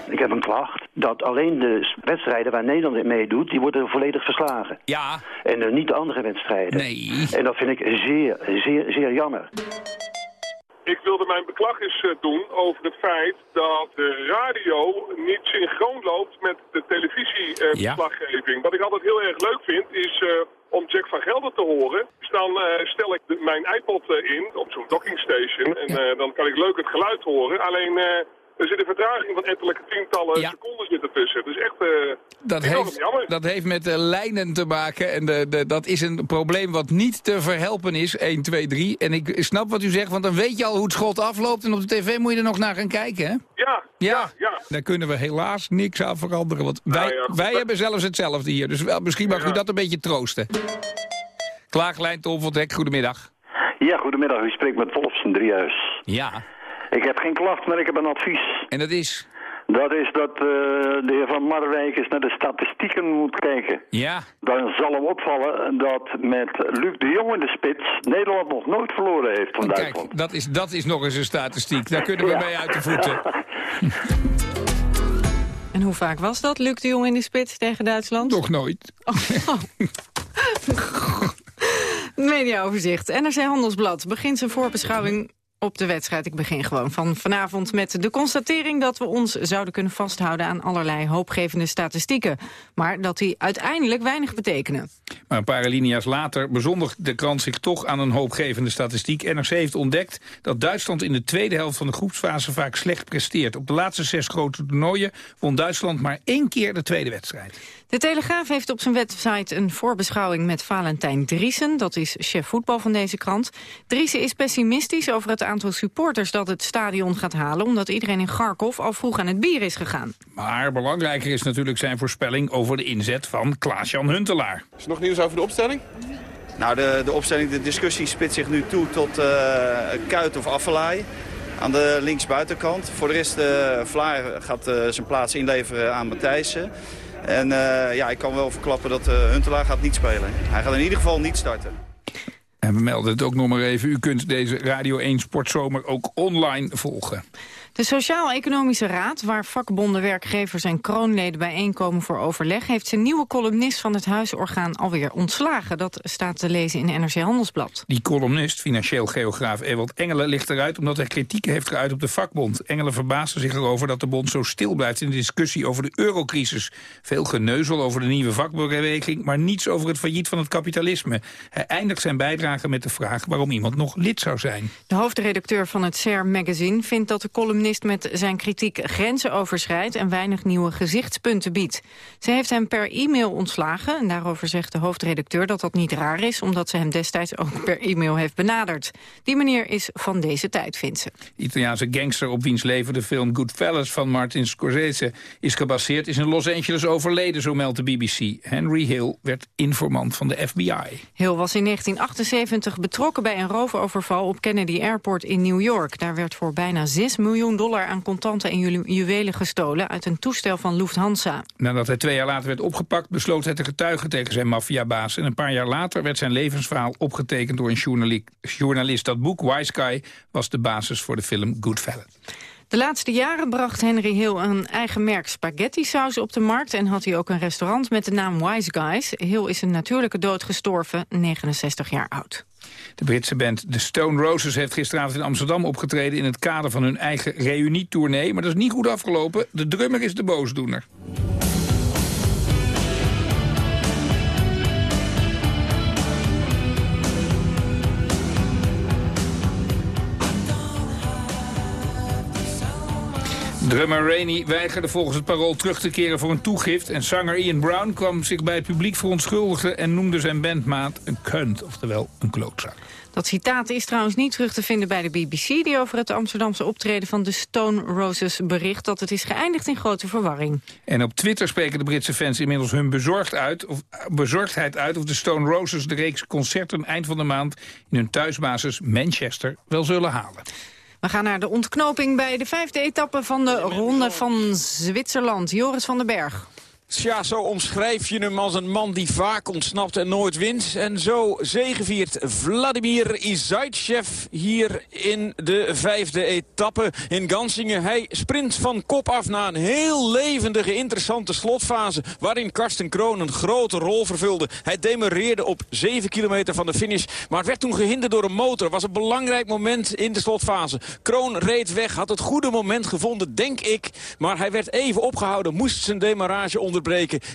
S25: Ik heb een klacht dat alleen de wedstrijden waar Nederland in meedoet, die worden volledig verslagen.
S3: Ja.
S25: En uh, niet de andere wedstrijden.
S3: Nee.
S25: En dat vind ik zeer, zeer, zeer jammer.
S26: Ik wilde mijn beklag eens uh, doen over het feit dat de radio niet synchroon loopt met de televisieverslaggeving. Uh, ja. Wat ik altijd heel erg leuk vind is uh, om Jack van Gelder te horen. Dus dan stel ik de, mijn iPod in op zo'n docking station en dan kan ik leuk het geluid horen. Alleen er zit een vertraging van ettelijke tientallen ja. seconden zit ertussen. Dus echt uh,
S3: dat heeft,
S26: jammer.
S3: Dat heeft met de lijnen te maken. En de, de, dat is een probleem wat niet te verhelpen is. 1, 2, 3. En ik snap wat u zegt, want dan weet je al hoe het schot afloopt. En op de tv moet je er nog naar gaan kijken, hè?
S26: Ja, ja, ja. ja.
S3: Daar kunnen we helaas niks aan veranderen. Want wij,
S26: nou ja, goed,
S3: wij hebben zelfs hetzelfde hier. Dus wel, misschien mag u dat een beetje troosten. Klaaglijn Tom van Dek, goedemiddag.
S25: Ja, goedemiddag. U spreekt met Wolfsen Driehuis.
S3: Ja.
S25: Ik heb geen klacht, maar ik heb een advies.
S3: En dat is?
S25: Dat is dat uh, de heer Van Marwijk eens naar de statistieken moet kijken.
S3: Ja.
S25: Dan zal hem opvallen dat met Luc de Jong in de spits Nederland nog nooit verloren heeft van
S3: Kijk,
S25: Duitsland.
S3: dat is, dat is nog eens een statistiek. Daar kunnen we ja. mee uit de voeten. <laughs>
S2: En hoe vaak was dat, Luc de Jong in de spits tegen Duitsland?
S3: Nog nooit.
S2: Oh. <laughs> Mediaoverzicht. NRC Handelsblad begint zijn voorbeschouwing op de wedstrijd. Ik begin gewoon van vanavond met de constatering dat we ons zouden kunnen vasthouden aan allerlei hoopgevende statistieken. Maar dat die uiteindelijk weinig betekenen.
S3: Maar een paar linia's later bezondigt de krant zich toch aan een hoopgevende statistiek. NRC heeft ontdekt dat Duitsland in de tweede helft van de groepsfase vaak slecht presteert. Op de laatste zes grote toernooien won Duitsland maar één keer de tweede wedstrijd.
S2: De Telegraaf heeft op zijn website een voorbeschouwing met Valentijn Driesen. Dat is chef voetbal van deze krant. Driesen is pessimistisch over het aantal supporters dat het stadion gaat halen... omdat iedereen in Garkov al vroeg aan het bier is gegaan.
S3: Maar belangrijker is natuurlijk zijn voorspelling over de inzet van Klaas-Jan Huntelaar.
S27: Is er nog nieuws over de opstelling?
S28: Nou, de, de opstelling, de discussie spitst zich nu toe tot uh, Kuit of Affelaai aan de linksbuitenkant. Voor de rest, uh, Vlaar gaat uh, zijn plaats inleveren aan Matthijssen. En uh, ja, ik kan wel verklappen dat uh, Huntelaar gaat niet spelen. Hij gaat in ieder geval niet starten.
S3: En we melden het ook nog maar even. U kunt deze Radio 1 Sportzomer ook online volgen.
S2: De Sociaal-Economische Raad, waar vakbonden, werkgevers en kroonleden bijeenkomen voor overleg, heeft zijn nieuwe columnist van het huisorgaan alweer ontslagen. Dat staat te lezen in NRC Handelsblad.
S3: Die columnist, financieel geograaf Ewald Engelen, ligt eruit omdat hij kritiek heeft geuit op de vakbond. Engelen verbaasde zich erover dat de bond zo stil blijft in de discussie over de eurocrisis. Veel geneuzel over de nieuwe vakbeweging, maar niets over het failliet van het kapitalisme. Hij eindigt zijn bijdrage met de vraag waarom iemand nog lid zou zijn.
S2: De hoofdredacteur van het SER Magazine vindt dat de columnist columnist met zijn kritiek grenzen overschrijdt... en weinig nieuwe gezichtspunten biedt. Ze heeft hem per e-mail ontslagen. En daarover zegt de hoofdredacteur dat dat niet raar is... omdat ze hem destijds ook per e-mail heeft benaderd. Die manier is van deze tijd, vindt ze.
S3: Italiaanse gangster op wiens leven de film Goodfellas van Martin Scorsese is gebaseerd... is in Los Angeles overleden, zo meldt de BBC. Henry Hill werd informant van de FBI.
S2: Hill was in 1978 betrokken bij een roofoverval op Kennedy Airport in New York. Daar werd voor bijna 6 miljoen dollar aan contanten en ju- juwelen gestolen... uit een toestel van Lufthansa.
S3: Nadat hij twee jaar later werd opgepakt, besloot hij te getuigen tegen zijn maffiabaas. En een paar jaar later werd zijn levensverhaal opgetekend door een journali- journalist. Dat boek, Wise Guy, was de basis voor de film Goodfellas.
S2: De laatste jaren bracht Henry Hill een eigen merk spaghetti-saus op de markt... en had hij ook een restaurant met de naam Wise Guys. Hill is een natuurlijke dood gestorven, 69 jaar oud.
S3: De Britse band The Stone Roses heeft gisteravond in Amsterdam opgetreden... in het kader van hun eigen reunietournee. Maar dat is niet goed afgelopen. De drummer is de boosdoener. Drummer Rainey weigerde volgens het parool terug te keren voor een toegift... en zanger Ian Brown kwam zich bij het publiek verontschuldigen... en noemde zijn bandmaat een kunt, oftewel een klootzak.
S2: Dat citaat is trouwens niet terug te vinden bij de BBC... die over het Amsterdamse optreden van de Stone Roses bericht... dat het is geëindigd in grote verwarring.
S3: En op Twitter spreken de Britse fans inmiddels hun bezorgd uit, of, bezorgdheid uit... of de Stone Roses de reeks concerten eind van de maand... in hun thuisbasis Manchester wel zullen halen.
S2: We gaan naar de ontknoping bij de vijfde etappe van de Ronde van Zwitserland. Joris van den Berg.
S18: Tja, zo omschrijf je hem als een man die vaak ontsnapt en nooit wint. En zo zegeviert Vladimir Izaitsev hier in de vijfde etappe in Gansingen. Hij sprint van kop af na een heel levendige, interessante slotfase... waarin Karsten Kroon een grote rol vervulde. Hij demereerde op 7 kilometer van de finish, maar werd toen gehinderd door een motor. was een belangrijk moment in de slotfase. Kroon reed weg, had het goede moment gevonden, denk ik. Maar hij werd even opgehouden, moest zijn demarage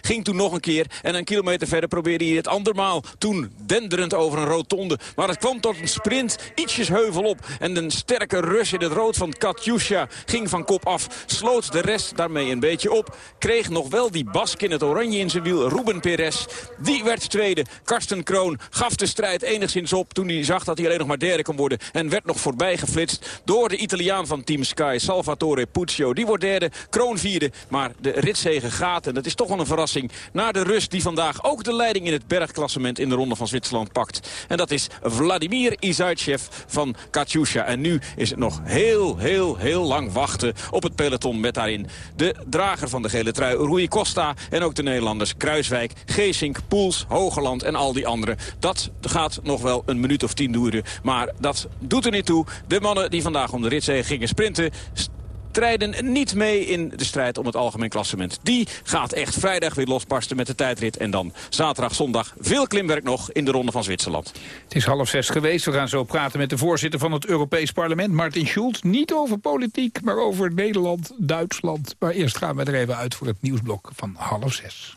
S18: Ging toen nog een keer en een kilometer verder probeerde hij het andermaal. Toen denderend over een rotonde. Maar het kwam tot een sprint, ietsjes heuvel op. En een sterke rush in het rood van Katjusha ging van kop af. Sloot de rest daarmee een beetje op. Kreeg nog wel die bask in het oranje in zijn wiel. Ruben Perez, die werd tweede. Karsten Kroon gaf de strijd enigszins op toen hij zag dat hij alleen nog maar derde kon worden. En werd nog voorbij geflitst door de Italiaan van Team Sky, Salvatore Puccio. Die wordt derde, Kroon vierde. Maar de ritzegen gaat en is toch wel een verrassing. Naar de Rus die vandaag ook de leiding in het bergklassement in de Ronde van Zwitserland pakt. En dat is Vladimir Izaitsev van Katyusha. En nu is het nog heel, heel, heel lang wachten op het peloton met daarin de drager van de gele trui, Rui Costa. En ook de Nederlanders Kruiswijk, Geesink, Poels, Hogeland en al die anderen. Dat gaat nog wel een minuut of tien duren. Maar dat doet er niet toe. De mannen die vandaag om de ritzee gingen sprinten strijden niet mee in de strijd om het algemeen klassement. Die gaat echt vrijdag weer losbarsten met de tijdrit. En dan zaterdag, zondag veel klimwerk nog in de Ronde van Zwitserland.
S3: Het is half zes geweest. We gaan zo praten met de voorzitter van het Europees Parlement, Martin Schulz. Niet over politiek, maar over Nederland, Duitsland. Maar eerst gaan we er even uit voor het nieuwsblok van half zes.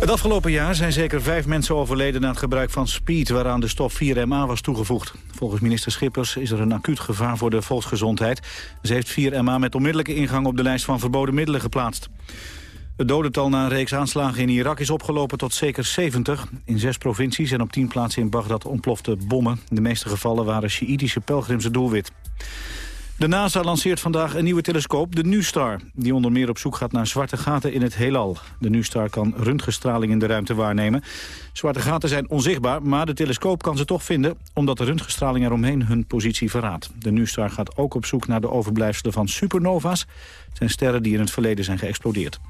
S4: Het afgelopen jaar zijn zeker vijf mensen overleden na het gebruik van speed... waaraan de stof 4MA was toegevoegd. Volgens minister Schippers is er een acuut gevaar voor de volksgezondheid. Ze heeft 4MA met onmiddellijke ingang op de lijst van verboden middelen geplaatst. Het dodental na een reeks aanslagen in Irak is opgelopen tot zeker 70. In zes provincies en op tien plaatsen in Bagdad ontplofte bommen. De meeste gevallen waren Sjiïtische pelgrims doelwit. De NASA lanceert vandaag een nieuwe telescoop, de NuStar... die onder meer op zoek gaat naar zwarte gaten in het heelal. De NuStar kan röntgenstraling in de ruimte waarnemen. Zwarte gaten zijn onzichtbaar, maar de telescoop kan ze toch vinden... omdat de röntgenstraling eromheen hun positie verraadt. De NuStar gaat ook op zoek naar de overblijfselen van supernova's. Het zijn sterren die in het verleden zijn geëxplodeerd.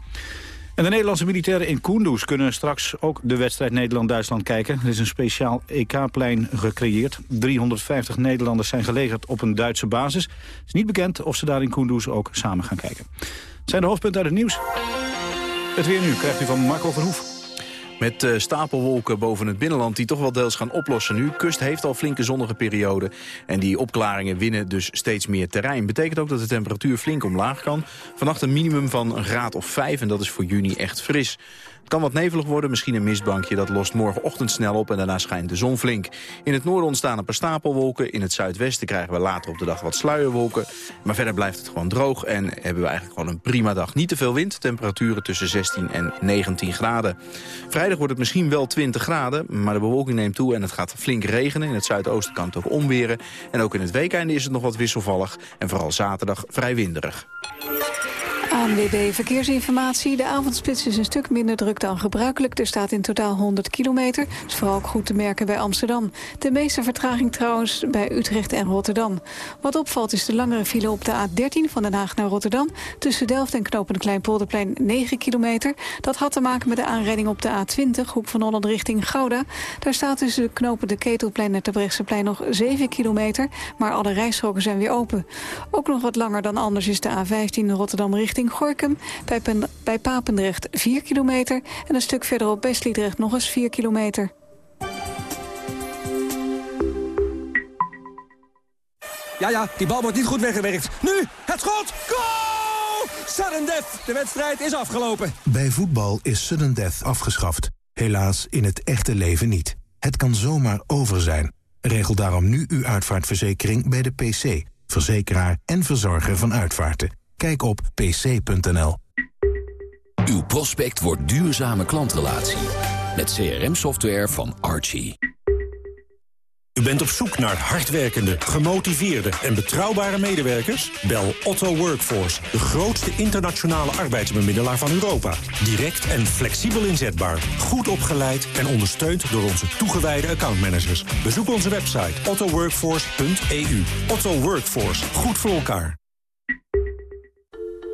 S4: En de Nederlandse militairen in Kunduz kunnen straks ook de wedstrijd Nederland-Duitsland kijken. Er is een speciaal EK-plein gecreëerd. 350 Nederlanders zijn gelegerd op een Duitse basis. Het is niet bekend of ze daar in Kunduz ook samen gaan kijken. Het zijn de hoofdpunten uit het nieuws. Het weer nu krijgt u van Marco Verhoef.
S29: Met uh, stapelwolken boven het binnenland die toch wel deels gaan oplossen nu. Kust heeft al flinke zonnige perioden. En die opklaringen winnen dus steeds meer terrein. Betekent ook dat de temperatuur flink omlaag kan. Vannacht een minimum van een graad of 5 en dat is voor juni echt fris. Kan wat nevelig worden, misschien een mistbankje. Dat lost morgenochtend snel op en daarna schijnt de zon flink. In het noorden ontstaan een paar stapelwolken. In het zuidwesten krijgen we later op de dag wat sluierwolken. Maar verder blijft het gewoon droog en hebben we eigenlijk gewoon een prima dag. Niet te veel wind, temperaturen tussen 16 en 19 graden. Vrijdag wordt het misschien wel 20 graden, maar de bewolking neemt toe en het gaat flink regenen. In het zuidoosten kan het ook omweren. En ook in het weekende is het nog wat wisselvallig en vooral zaterdag vrij winderig.
S8: ANWB Verkeersinformatie. De avondspits is een stuk minder druk dan gebruikelijk. Er staat in totaal 100 kilometer. Dat is vooral ook goed te merken bij Amsterdam. De meeste vertraging trouwens bij Utrecht en Rotterdam. Wat opvalt is de langere file op de A13 van Den Haag naar Rotterdam. Tussen Delft en Knopende Kleinpolderplein 9 kilometer. Dat had te maken met de aanrijding op de A20, hoek van Holland richting Gouda. Daar staat tussen de Knopende Ketelplein en Terbrechtseplein nog 7 kilometer. Maar alle rijstroken zijn weer open. Ook nog wat langer dan anders is de A15 Rotterdam richting Gorkum. Bij, bij Papendrecht 4 kilometer. En een stuk verderop bij Sliedrecht nog eens 4 kilometer.
S30: Ja, ja, die bal wordt niet goed weggewerkt. Nu, het schot! Goal! Sudden death! De wedstrijd is afgelopen.
S31: Bij voetbal is sudden death afgeschaft. Helaas in het echte leven niet. Het kan zomaar over zijn. Regel daarom nu uw uitvaartverzekering bij de PC, verzekeraar en verzorger van uitvaarten. Kijk op pc.nl.
S32: Uw prospect wordt duurzame klantrelatie. Met CRM-software van Archie.
S27: U bent op zoek naar hardwerkende, gemotiveerde en betrouwbare medewerkers? Bel Otto Workforce, de grootste internationale arbeidsbemiddelaar van Europa. Direct en flexibel inzetbaar, goed opgeleid en ondersteund door onze toegewijde accountmanagers. Bezoek onze website ottoworkforce.eu. Otto Workforce, goed voor elkaar.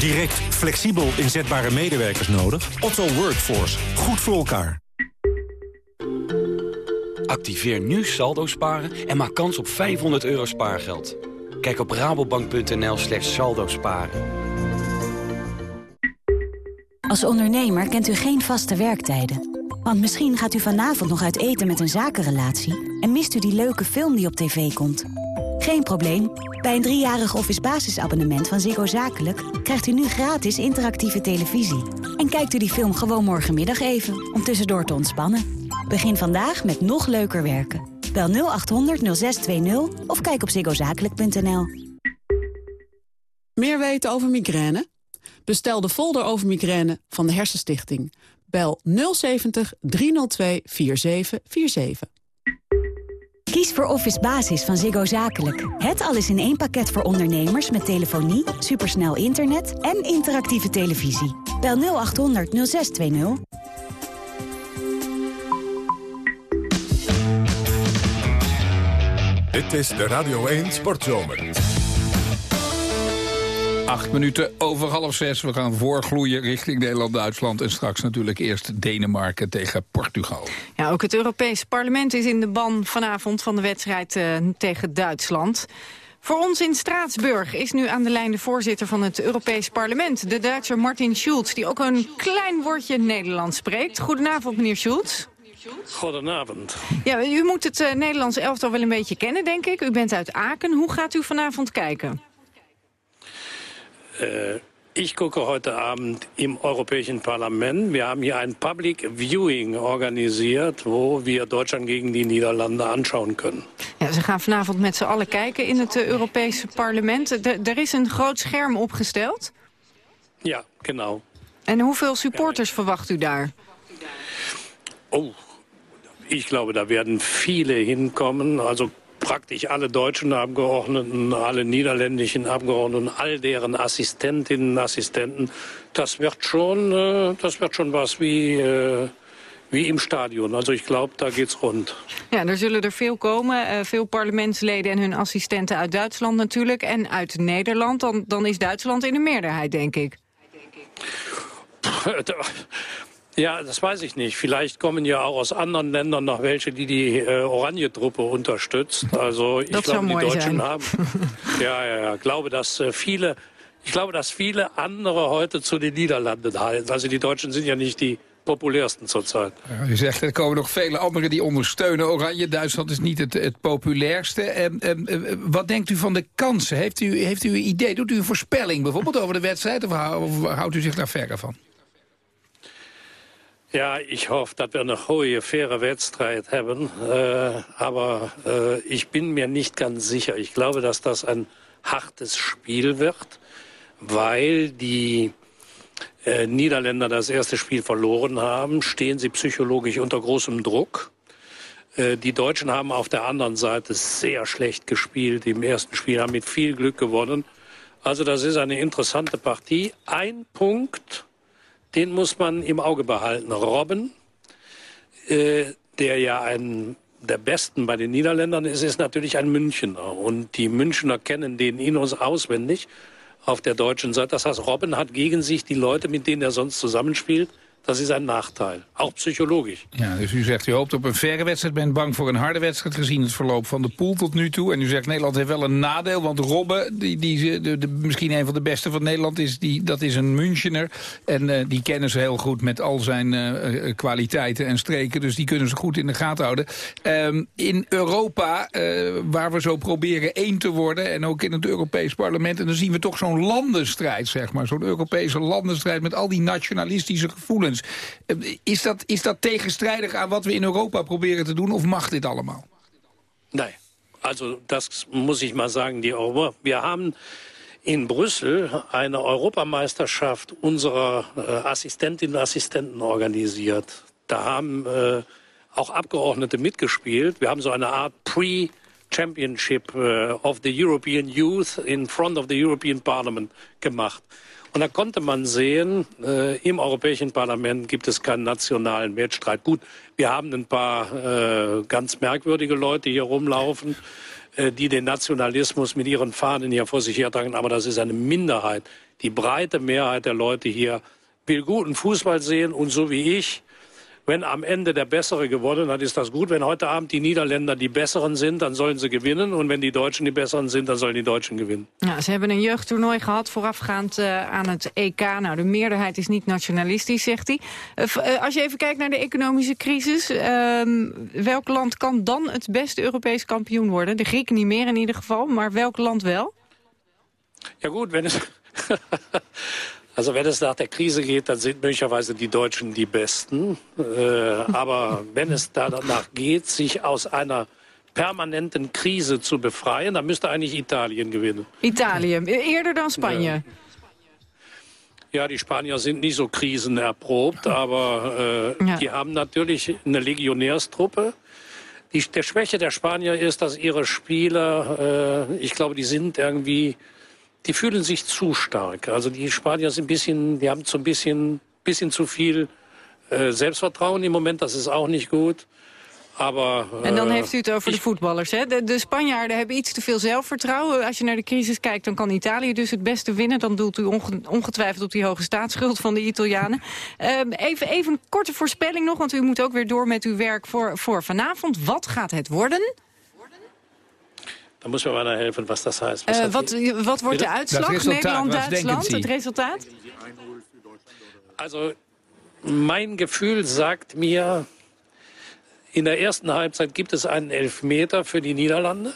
S27: Direct, flexibel inzetbare medewerkers nodig? Otto Workforce. Goed voor elkaar.
S25: Activeer nu saldo sparen en maak kans op 500 euro spaargeld. Kijk op rabobank.nl slash saldo sparen.
S33: Als ondernemer kent u geen vaste werktijden. Want misschien gaat u vanavond nog uit eten met een zakenrelatie... en mist u die leuke film die op tv komt... Geen probleem. Bij een driejarig office basisabonnement van Ziggo Zakelijk... krijgt u nu gratis interactieve televisie. En kijkt u die film gewoon morgenmiddag even, om tussendoor te ontspannen. Begin vandaag met nog leuker werken. Bel 0800 0620 of kijk op ziggozakelijk.nl.
S34: Meer weten over migraine? Bestel de folder over migraine van de Hersenstichting. Bel 070 302 4747.
S33: Kies voor Office Basis van Ziggo Zakelijk. Het alles in één pakket voor ondernemers met telefonie, supersnel internet en interactieve televisie. Bel 0800 0620.
S1: Dit is de Radio 1 Sportzomer.
S3: Acht minuten over half zes. We gaan voorgloeien richting Nederland-Duitsland. En straks natuurlijk eerst Denemarken tegen Portugal.
S2: Ja, ook het Europese parlement is in de ban vanavond van de wedstrijd uh, tegen Duitsland. Voor ons in Straatsburg is nu aan de lijn de voorzitter van het Europees Parlement. De Duitser Martin Schulz, die ook een klein woordje Nederlands spreekt. Goedenavond, meneer Schulz.
S35: Goedenavond.
S2: Ja, u moet het uh, Nederlands elftal wel een beetje kennen, denk ik. U bent uit Aken. Hoe gaat u vanavond kijken?
S35: Äh, ich gucke heute Abend im Europäischen Parlament. Wir haben hier ein Public Viewing organisiert, wo wir Deutschland gegen die Niederlande anschauen können.
S2: Ja, ze gaan vanavond met z'n allen kijken in het uh, Europese parlement. er is een groot scherm opgesteld?
S35: Ja, genau.
S2: En hoeveel supporters verwacht u daar?
S35: Oh, ich glaube, da werden viele hinkommen. Also praktisch alle deutschen Abgeordneten, alle niederländischen Abgeordneten, all deren Assistentinnen und Assistenten. Das wird schon, äh, das wird schon was wie, äh, wie im Stadion. Also ich glaube, da geht's rund.
S2: Ja, er zullen er veel komen. Uh, veel parlementsleden en hun assistenten uit Duitsland natuurlijk. En uit Nederland. Dan, dan is Duitsland in de meerderheid, denk ik.
S35: Ja, das weiß ich nicht. Vielleicht kommen ja auch aus anderen Ländern noch welche, die die äh, Oranje-Truppe unterstützt. <laughs> Also ich glaube, die Deutschen sein. haben. <laughs> ja, ja, ja. Glaube, dass äh, viele, ich glaube, dass viele andere heute zu den Niederlanden halten. Also die Deutschen sind ja nicht die populairsten zurzeit.
S3: Ja, u zegt er komen nog vele anderen die ondersteunen Oranje. Duitsland is niet het, het populairste. En, en, en, wat denkt u van de kansen? Heeft u, heeft u een idee? Doet u een voorspelling bijvoorbeeld over de wedstrijd? Of, of houdt u zich daar verre van?
S35: Ja, ich hoffe, dass wir eine hohe, faire Wettstreit haben. Äh, aber äh, ich bin mir nicht ganz sicher. Ich glaube, dass das ein hartes Spiel wird, weil die äh, Niederländer das erste Spiel verloren haben, stehen sie psychologisch unter großem Druck. Äh, die Deutschen haben auf der anderen Seite sehr schlecht gespielt im ersten Spiel, haben mit viel Glück gewonnen. Also das ist eine interessante Partie. Ein Punkt den muss man im Auge behalten. Robben, äh, der ja ein der Besten bei den Niederländern ist, ist natürlich ein Münchener. Und die Münchner kennen den Inos auswendig auf der deutschen Seite. Das heißt, Robben hat gegen sich die Leute, mit denen er sonst zusammenspielt, Dat is een Nachteil, ook psychologisch.
S3: Ja, dus u zegt u hoopt op een verre wedstrijd, bent bang voor een harde wedstrijd gezien het verloop van de pool tot nu toe. En u zegt Nederland heeft wel een nadeel, want Robben, die, die de, de, misschien een van de beste van Nederland is, die, dat is een Münchener. En uh, die kennen ze heel goed met al zijn uh, kwaliteiten en streken, dus die kunnen ze goed in de gaten houden. Uh, in Europa, waar we zo proberen één te worden, en ook in het Europees parlement, en dan zien we toch zo'n landenstrijd, zeg maar. Zo'n Europese landenstrijd met al die nationalistische gevoelens. Is dat, is dat tegenstrijdig aan wat we in Europa proberen te doen of mag dit allemaal?
S35: Nee, also das muss ich mal sagen, die Euro wir haben in Brüssel eine Europameisterschaft unserer äh, Assistentinnen und Assistenten organisiert. Da haben äh, auch Abgeordnete mitgespielt. Wir haben so eine Art Pre- Championship uh, of the European Youth in front of the European Parliament gemacht. Und da konnte man sehen, äh, im Europäischen Parlament gibt es keinen nationalen Wettstreit. Gut, wir haben ein paar äh, ganz merkwürdige Leute hier rumlaufen, äh, die den Nationalismus mit ihren Fahnen hier vor sich hertragen, aber das ist eine Minderheit. Die breite Mehrheit der Leute hier will guten Fußball sehen und so wie ich wenn am Ende der Bessere gewonnen hat, ist das gut. Wenn heute Abend die Niederländer die Besseren sind, dan zullen ze gewinnen. En wenn die Deutschen die Besseren sind, dan zullen die Deutschen gewinnen.
S2: Ja, ze hebben een jeugdtoernooi gehad voorafgaand uh, aan het EK. Nou, de meerderheid is niet nationalistisch, zegt hij. Uh, uh, als je even kijkt naar de economische crisis... Ehm, welk land kan dan het beste Europees kampioen worden? De Grieken niet meer in ieder geval, maar welk land wel?
S35: Ja goed, wenn. <laughs> Also wenn es nach der Krise geht, dann sind möglicherweise die Deutschen die Besten. Äh, aber <laughs> wenn es danach geht, sich aus einer permanenten Krise zu befreien, dann müsste eigentlich Italien gewinnen.
S2: Italien, eerder dan Spanje.
S35: Ja, die Spanier sind nicht so krisenerprobt, aber äh, ja. die haben natürlich eine Legionärstruppe. Die, der Schwäche der Spanier ist, dass ihre Spieler, äh, ich glaube, die sind irgendwie, die fühlen sich zu stark. Also die Spanier sind ein bisschen, die haben so ein bisschen, bisschen zu viel äh, Selbstvertrauen im Moment. Das ist auch nicht gut. Aber,
S2: en dan
S35: äh,
S2: heeft u het over de voetballers. Hè? De, de Spanjaarden hebben iets te veel zelfvertrouwen. Als je naar de crisis kijkt, dan kan Italië dus het beste winnen. Dan doelt u onge ongetwijfeld op die hoge staatsschuld van de Italianen. Um, even, even een korte voorspelling nog, want u moet ook weer door met uw werk voor, voor vanavond. Wat gaat het worden?
S35: Dan moeten we maar naar helpen wat dat heißt.
S2: Uh, wat, wat wordt de uitslag? Nederland-Duitsland, het resultaat?
S35: Also, mein Gefühl sagt mir, in der ersten Halbzeit gibt es einen Elfmeter für die Niederlande.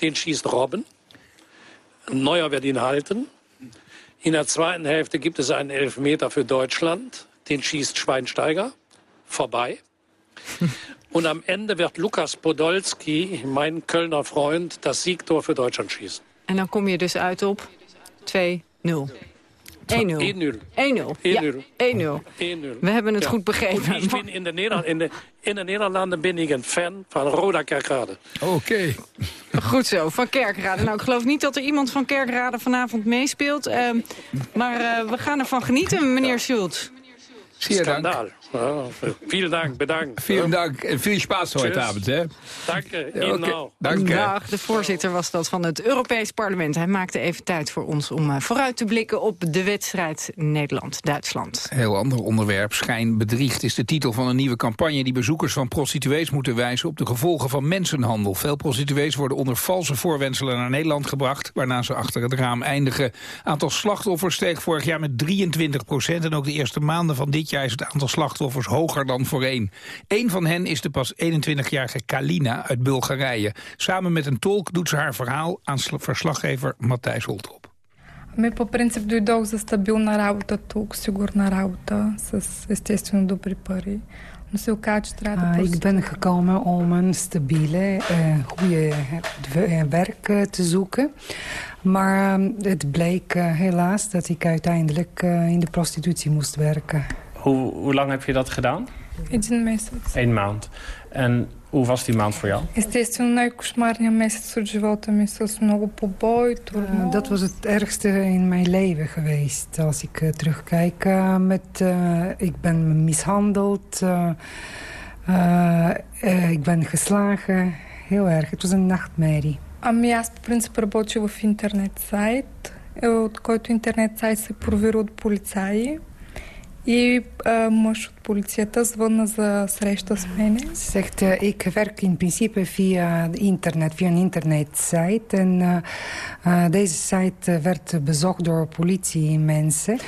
S35: Den schießt Robben. Neuer wird ihn halten. In der zweiten Hälfte gibt es einen Elfmeter für Deutschland. Den schießt Schweinsteiger. Vorbei. Und am Ende wird Lukas Podolski, mein Kölner Freund, das Siegtor für Deutschland schießen.
S2: En dan kom je dus uit op 2-0. 1-0. 1-0. 1-0. Ja, 1-0. We hebben het
S35: Ja.
S2: goed begrepen.
S35: Ich bin in Nieder in, de, in den Niederlanden bin ich ein Fan von Roda Kerkrade.
S3: Oké.
S2: Goed zo, van Kerkrade. Nou, ik geloof niet dat er iemand van Kerkrade vanavond meespeelt. ehm, maar eh, we gaan ervan genieten, meneer Schultz.
S3: Zeer dank.
S35: Ja, vielen Dank, bedankt.
S3: Vielen Dank en veel Spaß heute. Abend. Hè?
S35: Ihnen
S3: oké.
S35: auch.
S3: Dank. hè.
S2: Dag, de voorzitter was dat van het Europees Parlement. Hij maakte even tijd voor ons om eh, vooruit te blikken op de wedstrijd Nederland-Duitsland.
S3: Heel ander onderwerp. Schijn bedriegt is de titel van een nieuwe campagne... die bezoekers van prostituees moeten wijzen op de gevolgen van mensenhandel. Veel prostituees worden onder valse voorwenselen naar Nederland gebracht... waarna ze achter het raam eindigen. Aantal slachtoffers steeg vorig jaar met 23 procent... en ook de eerste maanden van dit jaar is het aantal slachtoffers hoger dan voorheen. Eén van hen is de pas 21-jarige Kalina uit Bulgarije. Samen met een tolk doet ze haar verhaal aan sl- verslaggever Matthijs Holtrop.
S36: Ми по принцип дойдох за стабилна работа тук, сигурна работа, с естествено добри пари. Но се оказа, че трябва да
S37: Uh, ik ben gekomen om een stabiele, uh, goede w- werk uh, te zoeken. Maar uh, het bleek uh, helaas dat ik uiteindelijk uh, in de prostitutie moest werken.
S38: Hoe, hoe lang heb je dat gedaan?
S36: Един месец.
S38: Eén maand. En hoe was die maand voor jou?
S36: Естествено, най-кошмарният месец от живота ми с много побой,
S37: Uh,
S36: турмоз.
S37: dat was het ergste in mijn leven geweest. Als ik uh, terugkijk, uh, met, uh, ik ben mishandeld, uh, uh, uh, ik ben geslagen. Heel erg. Het was een nachtmerrie.
S36: Ами аз по принцип работя в интернет сайт, е, от който интернет сайт се провира от полицаи. И а, мъж от полицията звънна за среща с мене.
S37: Zegt, uh, ik werk in principe via de internet, via een internetsite. En uh, uh, deze site uh, werd bezocht door politiemensen.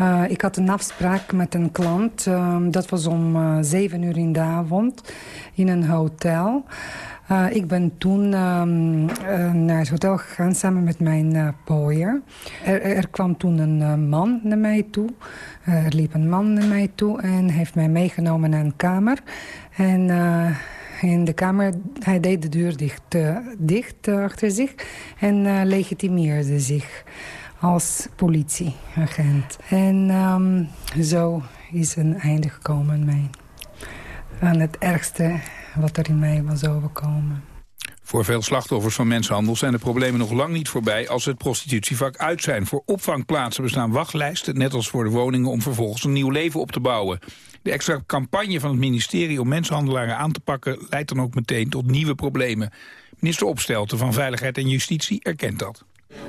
S37: Uh, ik had een afspraak met een klant. Uh, dat was om uh, zeven uur in de avond in een hotel. Uh, ik ben toen um, uh, naar het hotel gegaan samen met mijn uh, pooier. Er, er kwam toen een man naar mij toe. Er liep een man naar mij toe en heeft mij meegenomen naar een kamer. En in de kamer, hij deed de deur dicht, dicht achter zich en legitimeerde zich als politieagent. En um, zo is een einde gekomen aan, mij, aan het ergste wat er in mij was overkomen.
S3: Voor veel slachtoffers van mensenhandel zijn de problemen nog lang niet voorbij als ze het prostitutievak uit zijn. Voor opvangplaatsen bestaan wachtlijsten, net als voor de woningen, om vervolgens een nieuw leven op te bouwen. De extra campagne van het ministerie om mensenhandelaren aan te pakken leidt dan ook meteen tot nieuwe problemen. Minister Opstelten van Veiligheid en Justitie erkent dat.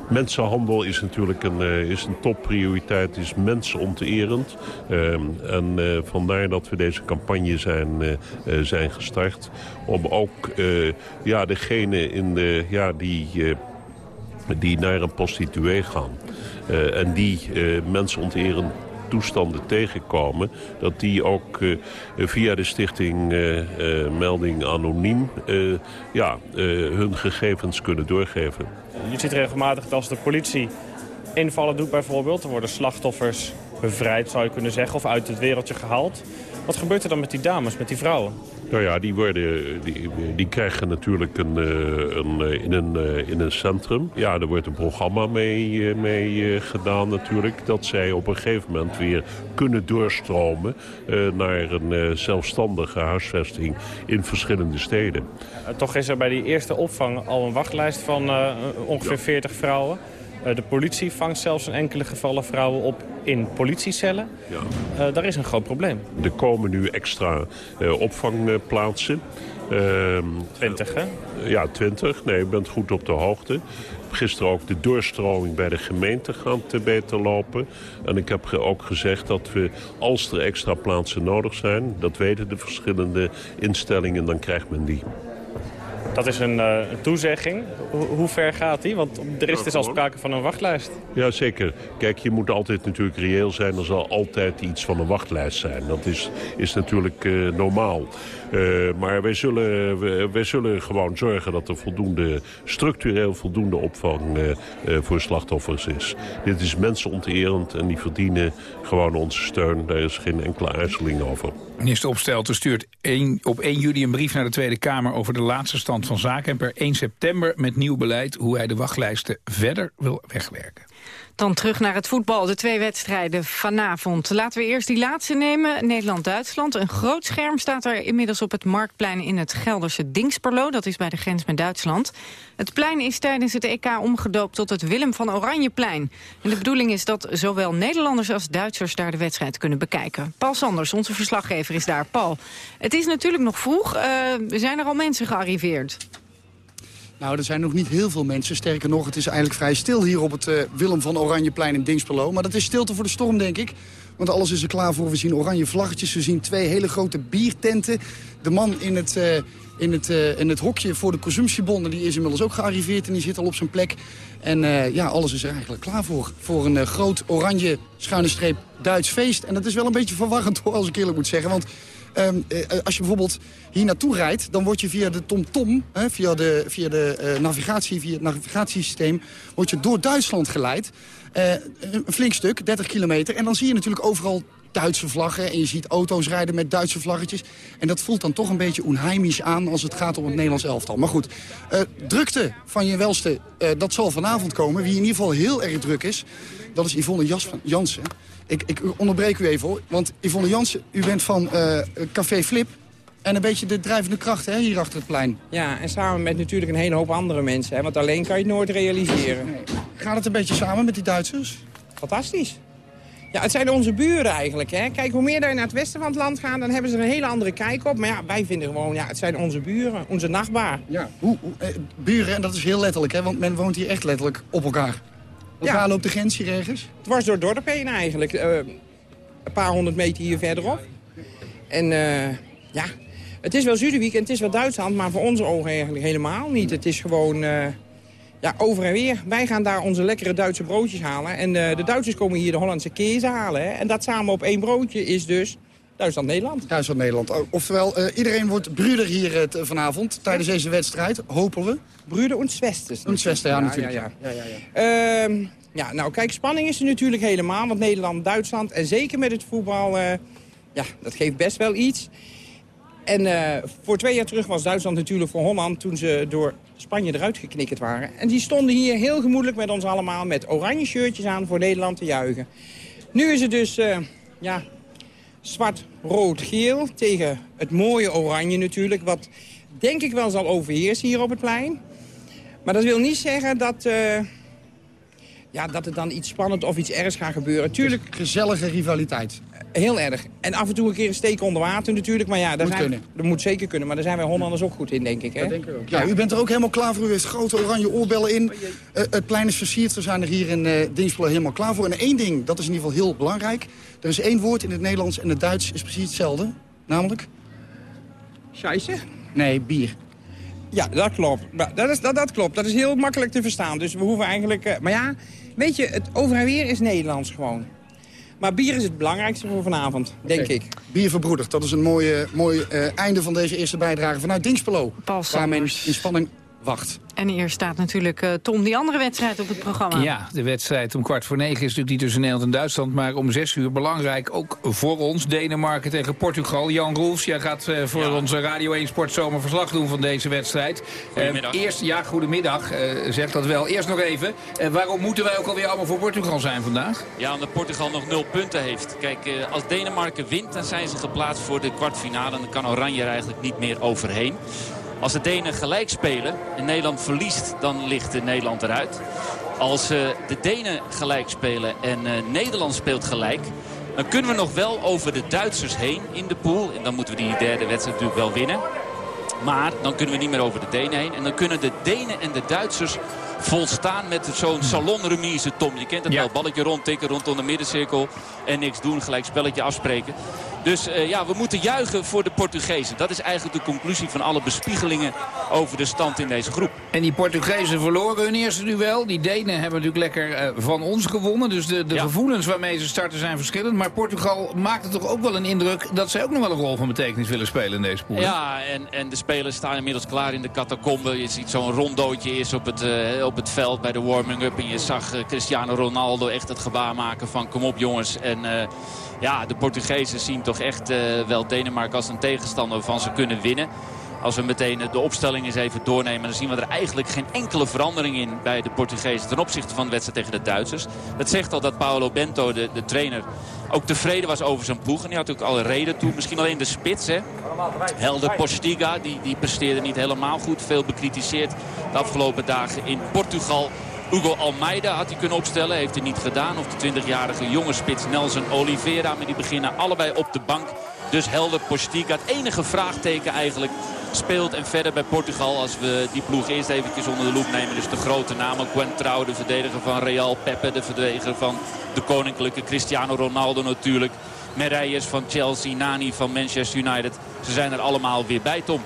S39: Mensenhandel is natuurlijk een, uh, is een topprioriteit, is mensonterend. Uh, en uh, vandaar dat we deze campagne zijn, zijn gestart. Om ook ja, degene in de, ja, die, die naar een prostituee gaan en die mensonterend toestanden tegenkomen... dat die ook via de stichting Melding Anoniem ja, hun gegevens kunnen doorgeven.
S38: Je ziet regelmatig dat als de politie invallen doet bijvoorbeeld... dan worden slachtoffers bevrijd, zou je kunnen zeggen, of uit het wereldje gehaald. Wat gebeurt er dan met die dames, met die vrouwen?
S39: Nou ja, die, worden, die, die krijgen natuurlijk een, eh, een, eh, in, een, eh, in een centrum. Ja, er wordt een programma mee, mee gedaan natuurlijk. Dat zij op een gegeven moment weer kunnen doorstromen... naar een zelfstandige huisvesting in verschillende steden.
S38: toch is er bij die eerste opvang al een wachtlijst van ongeveer 40 vrouwen. De politie vangt zelfs in enkele gevallen vrouwen op in politiecellen. Ja. daar is een groot probleem.
S39: Er komen nu extra opvangplaatsen.
S38: 20, ehm,
S39: hè? Ja, 20. Nee, je bent goed op de hoogte. Gisteren ook de doorstroming bij de gemeente gaan te beter lopen. En ik heb ook gezegd dat we, als er extra plaatsen nodig zijn... dat weten de verschillende instellingen, dan krijgt men die.
S38: Dat is een, uh, een toezegging. hoe ver gaat die? Want er is dus al sprake van een wachtlijst.
S39: Ja, zeker. Kijk, je moet altijd natuurlijk reëel zijn. Er zal altijd iets van een wachtlijst zijn. Dat is, is natuurlijk uh, normaal. Uh, maar wij zullen, wij zullen gewoon zorgen dat er voldoende, structureel voldoende opvang voor slachtoffers is. Dit is mensenonterend en die verdienen gewoon onze steun. Daar is geen enkele aarzeling over.
S3: Minister Opstelten stuurt 1, op 1 juli een brief naar de Tweede Kamer over de laatste stand van zaken. En per 1 september met nieuw beleid hoe hij de wachtlijsten verder wil wegwerken.
S2: Dan terug naar het voetbal, de twee wedstrijden vanavond. Laten we eerst die laatste nemen, Nederland-Duitsland. Een groot scherm staat er inmiddels op het Marktplein in het Gelderse Dingsperlo. Dat is bij de grens met Duitsland. Het plein is tijdens het EK omgedoopt tot het Willem van Oranjeplein. En de bedoeling is dat zowel Nederlanders als Duitsers daar de wedstrijd kunnen bekijken. Paul Sanders, onze verslaggever, is daar. Paul, het is natuurlijk nog vroeg. Uh, zijn er al mensen gearriveerd?
S40: Nou, er zijn nog niet heel veel mensen. Sterker nog, het is eigenlijk vrij stil hier op het uh, Willem van Oranjeplein in Dingsperlo. Maar dat is stilte voor de storm, denk ik. Want alles is er klaar voor. We zien oranje vlaggetjes, we zien twee hele grote biertenten. De man in het, uh, in het, uh, in het hokje voor de consumptiebonnen die is inmiddels ook gearriveerd en die zit al op zijn plek. En ja, alles is er eigenlijk klaar voor. Voor een groot oranje schuine streep Duits feest. En dat is wel een beetje verwarrend hoor, als ik eerlijk moet zeggen. Want Um, als je bijvoorbeeld hier naartoe rijdt, dan word je via de TomTom, -tom, via, de, via de uh, navigatie, via het navigatiesysteem, word je door Duitsland geleid. Een flink stuk, 30 kilometer. En dan zie je natuurlijk overal Duitse vlaggen. En je ziet auto's rijden met Duitse vlaggetjes. En dat voelt dan toch een beetje onheimisch aan als het gaat om het Nederlands elftal. Maar goed, drukte van je welste, dat zal vanavond komen. Wie in ieder geval heel erg druk is, dat is Yvonne Jansen. Ik, ik onderbreek u even hoor. Want Yvonne Jansen, u bent van uh, Café Flip. En een beetje de drijvende kracht hè, hier achter het plein.
S41: Ja, en samen met natuurlijk een hele hoop andere mensen. Hè, want alleen kan je het nooit realiseren. Nee.
S40: Gaat het een beetje samen met die Duitsers?
S41: Fantastisch. Ja, het zijn onze buren eigenlijk. Hè. Kijk, hoe meer je naar het westen van het land gaat, dan hebben ze een hele andere kijk op. Maar ja, wij vinden gewoon, ja, het zijn onze buren, onze nachtbaar.
S40: Ja, hoe, hoe eh, buren, en dat is heel letterlijk, hè, want men woont hier echt letterlijk op elkaar. Waar ja. loopt de grens hier ergens?
S41: Dwars door dorp heen eigenlijk. Uh, een paar honderd meter hier verderop. En uh, ja, het is wel Zuidelijk en het is wel Duitsland, maar voor onze ogen eigenlijk helemaal niet. Het is gewoon uh, ja, over en weer. Wij gaan daar onze lekkere Duitse broodjes halen. En de Duitsers komen hier de Hollandse kees halen. Hè. En dat samen op één broodje is dus Duitsland-Nederland.
S40: Duitsland-Nederland. Oftewel, uh, iedereen wordt broeder hier uh, vanavond tijdens deze wedstrijd, hopen we.
S41: Broeder en Zwesters.
S40: En Zwester, ja, natuurlijk.
S41: Ja, ja, ja. ja, uh, ja, nou kijk, spanning is er natuurlijk helemaal. Want Nederland, Duitsland en zeker met het voetbal, uh, ja, dat geeft best wel iets. En voor twee jaar terug was Duitsland natuurlijk voor Holland toen ze door Spanje eruit geknikkerd waren. En die stonden hier heel gemoedelijk met ons allemaal met oranje shirtjes aan voor Nederland te juichen. Nu is het dus, ja, zwart, rood, geel tegen het mooie oranje natuurlijk. Wat denk ik wel zal overheersen hier op het plein. Maar dat wil niet zeggen dat, uh, ja, dat er dan iets spannend of iets ergs gaat gebeuren. Tuurlijk,
S40: gezellige rivaliteit.
S41: Heel erg. En af en toe een keer een steek onder water natuurlijk. Maar ja, daar
S40: moet
S41: zijn,
S40: kunnen.
S41: dat moet zeker kunnen. Maar daar zijn wij Hollanders ook goed in, denk ik. Hè?
S40: Dat denk ik ook. Ja, u bent er ook helemaal klaar voor. U heeft grote oranje oorbellen in. Uh, het plein is versierd. We zijn er hier in uh, helemaal klaar voor. En één ding, dat is in ieder geval heel belangrijk. Er is één woord in het Nederlands en het Duits is precies hetzelfde. Namelijk?
S41: Scheisse?
S40: Nee, bier.
S41: Ja, dat klopt. Dat, is, dat, dat klopt. Dat is heel makkelijk te verstaan. Dus we hoeven eigenlijk... Uh, maar ja, weet je, het over en weer is Nederlands gewoon. Maar bier is het belangrijkste voor vanavond, denk okay. ik.
S40: Bier verbroederd, dat is een mooi, mooi uh, einde van deze eerste bijdrage vanuit Dingspelo.
S2: Paul
S40: waar men in spanning
S42: wacht.
S2: En eerst staat natuurlijk uh, Tom die andere wedstrijd op het programma.
S3: Ja, de wedstrijd om kwart voor negen is natuurlijk niet tussen Nederland en Duitsland... maar om zes uur belangrijk ook voor ons. Denemarken tegen Portugal. Jan Roels, jij gaat uh, voor onze Radio 1 Sportzomer verslag doen van deze wedstrijd.
S43: Goedemiddag.
S3: Uh, eerst, ja, goedemiddag, zeg dat wel. Eerst nog even, waarom moeten wij ook alweer allemaal voor Portugal zijn vandaag?
S43: Ja, omdat Portugal nog nul punten heeft. Kijk, als Denemarken wint, dan zijn ze geplaatst voor de kwartfinale. En dan kan Oranje er eigenlijk niet meer overheen. Als de Denen gelijk spelen en Nederland verliest, dan ligt Nederland eruit. Als uh, de Denen gelijk spelen en uh, Nederland speelt gelijk... dan kunnen we nog wel over de Duitsers heen in de pool. En dan moeten we die derde wedstrijd natuurlijk wel winnen. Maar dan kunnen we niet meer over de Denen heen. En dan kunnen de Denen en de Duitsers volstaan met zo'n salonremise, Tom. Je kent het ja. wel, balletje rondtikken rondom de middencirkel en niks doen, gelijk spelletje afspreken. Dus uh, ja, we moeten juichen voor de Portugezen. Dat is eigenlijk de conclusie van alle bespiegelingen over de stand in deze groep.
S3: En die Portugezen verloren hun eerste duel. Die Denen hebben natuurlijk lekker uh, van ons gewonnen. Dus de, de ja. gevoelens waarmee ze starten zijn verschillend. Maar Portugal maakt het toch ook wel een indruk dat zij ook nog wel een rol van betekenis willen spelen in deze pool.
S43: Ja, en, en de spelers staan inmiddels klaar in de catacombe. Je ziet zo'n rondootje is op het, uh, op het veld bij de warming-up. En je zag Cristiano Ronaldo echt het gebaar maken van kom op jongens. En ja, de Portugezen zien toch echt uh, wel Denemarken als een tegenstander waarvan ze kunnen winnen. Als we meteen de opstelling eens even doornemen... dan zien we er eigenlijk geen enkele verandering in bij de Portugezen... ten opzichte van de wedstrijd tegen de Duitsers. Dat zegt al dat Paolo Bento, de, de trainer, ook tevreden was over zijn ploeg. En die had ook alle reden toe. Misschien alleen de spits, hè. Helder Postiga, die, die presteerde niet helemaal goed. Veel bekritiseerd de afgelopen dagen in Portugal. Hugo Almeida had hij kunnen opstellen, heeft hij niet gedaan. Of de 20-jarige jonge spits Nelson Oliveira. Maar die beginnen allebei op de bank. Dus helder Postiga. Het enige vraagteken eigenlijk speelt en verder bij Portugal. Als we die ploeg eerst eventjes onder de loep nemen. Dus de grote namen. Trouw, de verdediger van Real. Pepe, de verdediger van de koninklijke. Cristiano Ronaldo natuurlijk. Mereijes van Chelsea. Nani van Manchester United. Ze zijn er allemaal weer bij, Tom.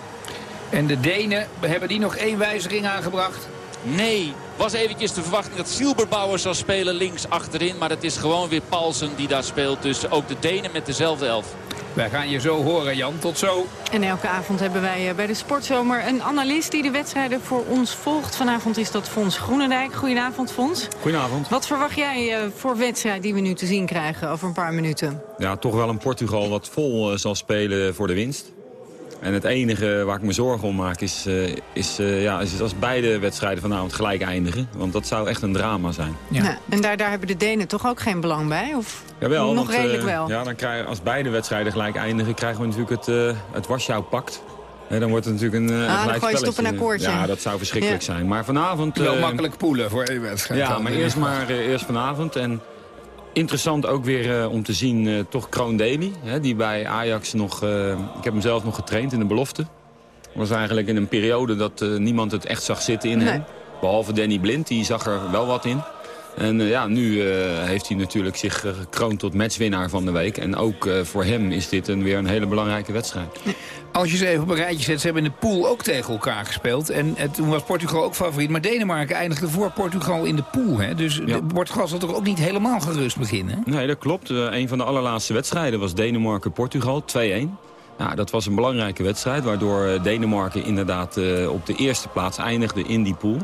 S3: En de Denen, hebben die nog één wijziging aangebracht?
S43: Nee, was eventjes de verwachting dat Silberbauer zou spelen links achterin. Maar het is gewoon weer Paulsen die daar speelt. Dus ook de Denen met dezelfde elf.
S3: Wij gaan je zo horen, Jan. Tot zo.
S2: En elke avond hebben wij bij de Sportzomer een analist die de wedstrijden voor ons volgt. Vanavond is dat Fons Groenendijk. Goedenavond, Fons.
S44: Goedenavond.
S2: Wat verwacht jij voor wedstrijd die we nu te zien krijgen over een paar minuten?
S44: Ja, toch wel een Portugal wat vol zal spelen voor de winst. En het enige waar ik me zorgen om maak is, uh, is, uh, ja, is als beide wedstrijden vanavond gelijk eindigen. Want dat zou echt een drama zijn.
S2: Ja. ja en daar, daar hebben de Denen toch ook geen belang bij? Of
S44: Jawel,
S2: nog
S44: want,
S2: redelijk
S44: uh,
S2: wel?
S44: Ja, dan krijgen, als beide wedstrijden gelijk eindigen krijgen we natuurlijk het, het Warschau-pact. dan wordt het natuurlijk een,
S2: ah,
S44: een
S2: dan gooi je het op een akkoordje.
S44: Ja, dat zou verschrikkelijk
S2: ja.
S44: zijn. Maar vanavond...
S3: Wel makkelijk poelen voor één wedstrijd.
S44: Ja, maar eerst maar eerst vanavond. En Interessant ook weer uh, om te zien, uh, toch Kroon Dely. Hè, die bij Ajax nog... Uh, ik heb hem zelf nog getraind in de belofte. was eigenlijk in een periode dat niemand het echt zag zitten in
S2: nee.
S44: hem. Behalve Danny Blind, die zag er wel wat in. En ja, nu heeft hij natuurlijk zich gekroond tot matchwinnaar van de week. En ook voor hem is dit een, weer een hele belangrijke wedstrijd.
S3: Als je ze even op een rijtje zet, ze hebben in de pool ook tegen elkaar gespeeld. En eh, toen was Portugal ook favoriet. Maar Denemarken eindigde voor Portugal in de pool. Hè? Dus ja. Portugal zal toch ook niet helemaal gerust beginnen?
S44: Nee, dat klopt. Een van de allerlaatste wedstrijden was Denemarken-Portugal, 2-1. Ja, dat was een belangrijke wedstrijd, waardoor Denemarken inderdaad uh, op de eerste plaats eindigde in die pool.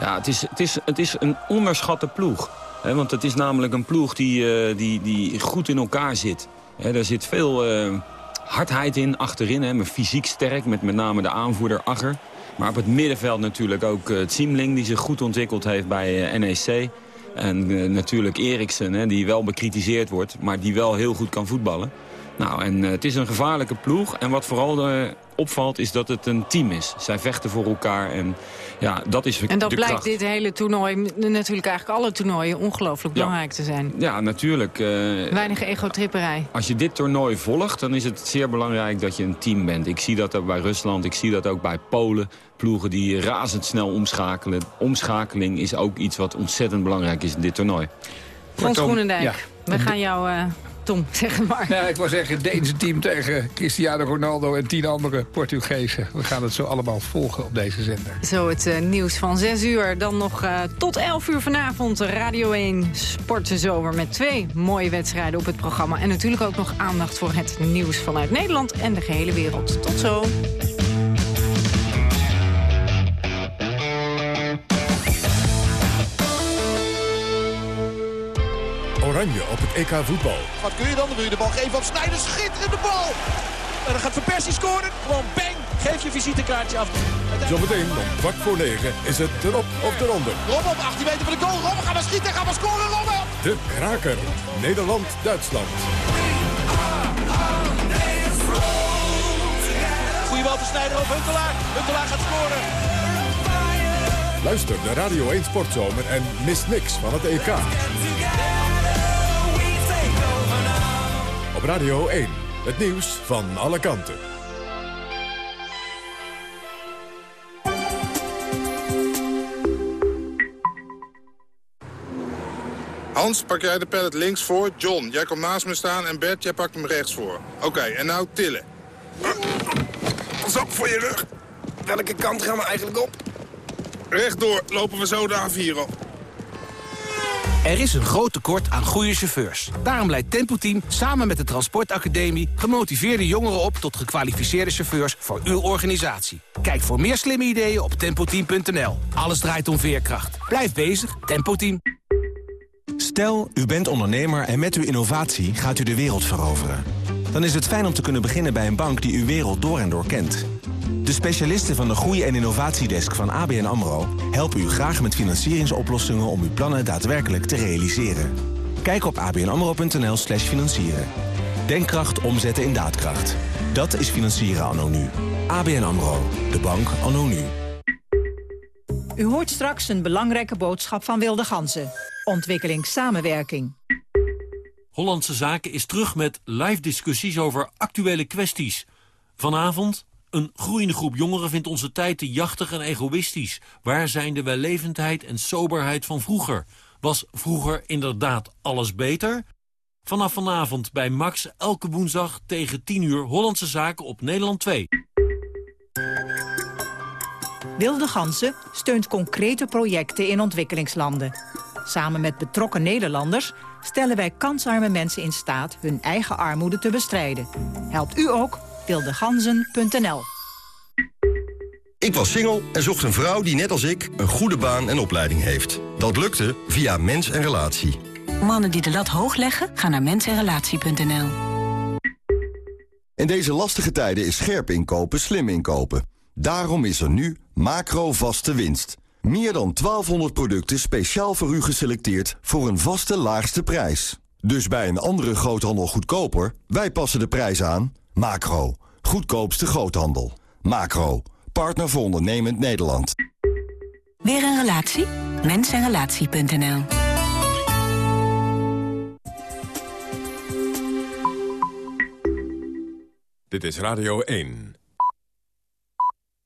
S44: Ja, het is, het is, het is een onderschatte ploeg. Want het is namelijk een ploeg die, uh, die, die goed in elkaar zit. Hè, er zit veel hardheid in achterin. Hè, maar fysiek sterk, met met name de aanvoerder Agger. Maar op het middenveld natuurlijk ook uh, die zich goed ontwikkeld heeft bij NEC. En natuurlijk Eriksen, hè, die wel bekritiseerd wordt, maar die wel heel goed kan voetballen. Nou, en het is een gevaarlijke ploeg. En wat vooral opvalt is dat het een team is. Zij vechten voor elkaar en ja, dat is
S2: En dat
S44: de
S2: blijkt
S44: kracht.
S2: dit hele toernooi, natuurlijk eigenlijk alle toernooien, ongelooflijk
S44: Ja.
S2: belangrijk te zijn.
S44: Ja, natuurlijk. eh,
S2: Weinig egotripperij.
S44: Als je dit toernooi volgt, dan is het zeer belangrijk dat je een team bent. Ik zie dat ook bij Rusland, ik zie dat ook bij Polen. Ploegen die razendsnel omschakelen. Omschakeling is ook iets wat ontzettend belangrijk is in dit toernooi.
S2: Frans Groenendijk,
S3: ja.
S2: we gaan jou, eh, <laughs> Zeg maar.
S3: Ja, ik wou zeggen, het Deense team tegen Cristiano Ronaldo en tien andere Portugezen. We gaan het zo allemaal volgen op deze zender.
S2: Zo het eh, nieuws van 6 uur. Dan nog eh, tot 11 uur vanavond Radio 1 Sportenzomer... met twee mooie wedstrijden op het programma. En natuurlijk ook nog aandacht voor het nieuws vanuit Nederland en de gehele wereld. Tot zo.
S1: Oranje op het EK voetbal.
S42: Wat kun je dan? Dan wil je de bal geven op Snijder. Schitterende bal! En dan gaat Van Persie scoren. Gewoon bang! Geef je visitekaartje af.
S1: Zometeen om kwart voor negen is het erop of eronder.
S42: Robben op 18 meter van de goal. Robben gaan we schieten, gaan we scoren, Robben!
S1: De kraker. Nederland-Duitsland.
S42: Goeie bal te snijden op Huntelaar. Huntelaar gaat scoren.
S1: Luister de Radio 1 Sportzomer en mis niks van het EK. Radio 1, het nieuws van alle kanten.
S45: Hans, pak jij de pallet links voor. John, jij komt naast me staan. En Bert, jij pakt hem rechts voor. Oké, en nou tillen. Pas op voor je rug. Welke kant gaan we eigenlijk op? Rechtdoor lopen we zo de A4 op.
S46: Er is een groot tekort aan goede chauffeurs. Daarom leidt Tempo Team samen met de Transportacademie... gemotiveerde jongeren op tot gekwalificeerde chauffeurs voor uw organisatie. Kijk voor meer slimme ideeën op tempoteam.nl. Alles draait om veerkracht. Blijf bezig, Tempo Team.
S11: Stel, u bent ondernemer en met uw innovatie gaat u de wereld veroveren. Dan is het fijn om te kunnen beginnen bij een bank die uw wereld door en door kent. De specialisten van de Groei- en Innovatiedesk van ABN AMRO... helpen u graag met financieringsoplossingen om uw plannen daadwerkelijk te realiseren. Kijk op abnamro.nl slash financieren. Denkkracht omzetten in daadkracht. Dat is financieren anno nu. ABN AMRO. De bank anno nu.
S12: U hoort straks een belangrijke boodschap van Wilde Ganzen. Ontwikkelingssamenwerking.
S47: Hollandse Zaken is terug met live discussies over actuele kwesties. Vanavond, een groeiende groep jongeren vindt onze tijd te jachtig en egoïstisch. Waar zijn de wellevendheid en soberheid van vroeger? Was vroeger inderdaad alles beter? Vanaf vanavond bij Max, elke woensdag tegen 10 uur Hollandse Zaken op Nederland 2.
S12: Wilde Gansen steunt concrete projecten in ontwikkelingslanden. Samen met betrokken Nederlanders stellen wij kansarme mensen in staat hun eigen armoede te bestrijden. Helpt u ook? wildeganzen.nl
S16: Ik was single en zocht een vrouw die net als ik een goede baan en opleiding heeft. Dat lukte via Mens en Relatie.
S33: Mannen die de lat hoog leggen, gaan naar mensenrelatie.nl.
S16: In deze lastige tijden is scherp inkopen slim inkopen. Daarom is er nu macro vaste winst. Meer dan 1200 producten speciaal voor u geselecteerd voor een vaste laagste prijs. Dus bij een andere groothandel goedkoper, wij passen de prijs aan. Macro, goedkoopste groothandel. Macro, partner voor ondernemend Nederland.
S33: Weer een relatie? Mensenrelatie.nl
S1: Dit is Radio 1.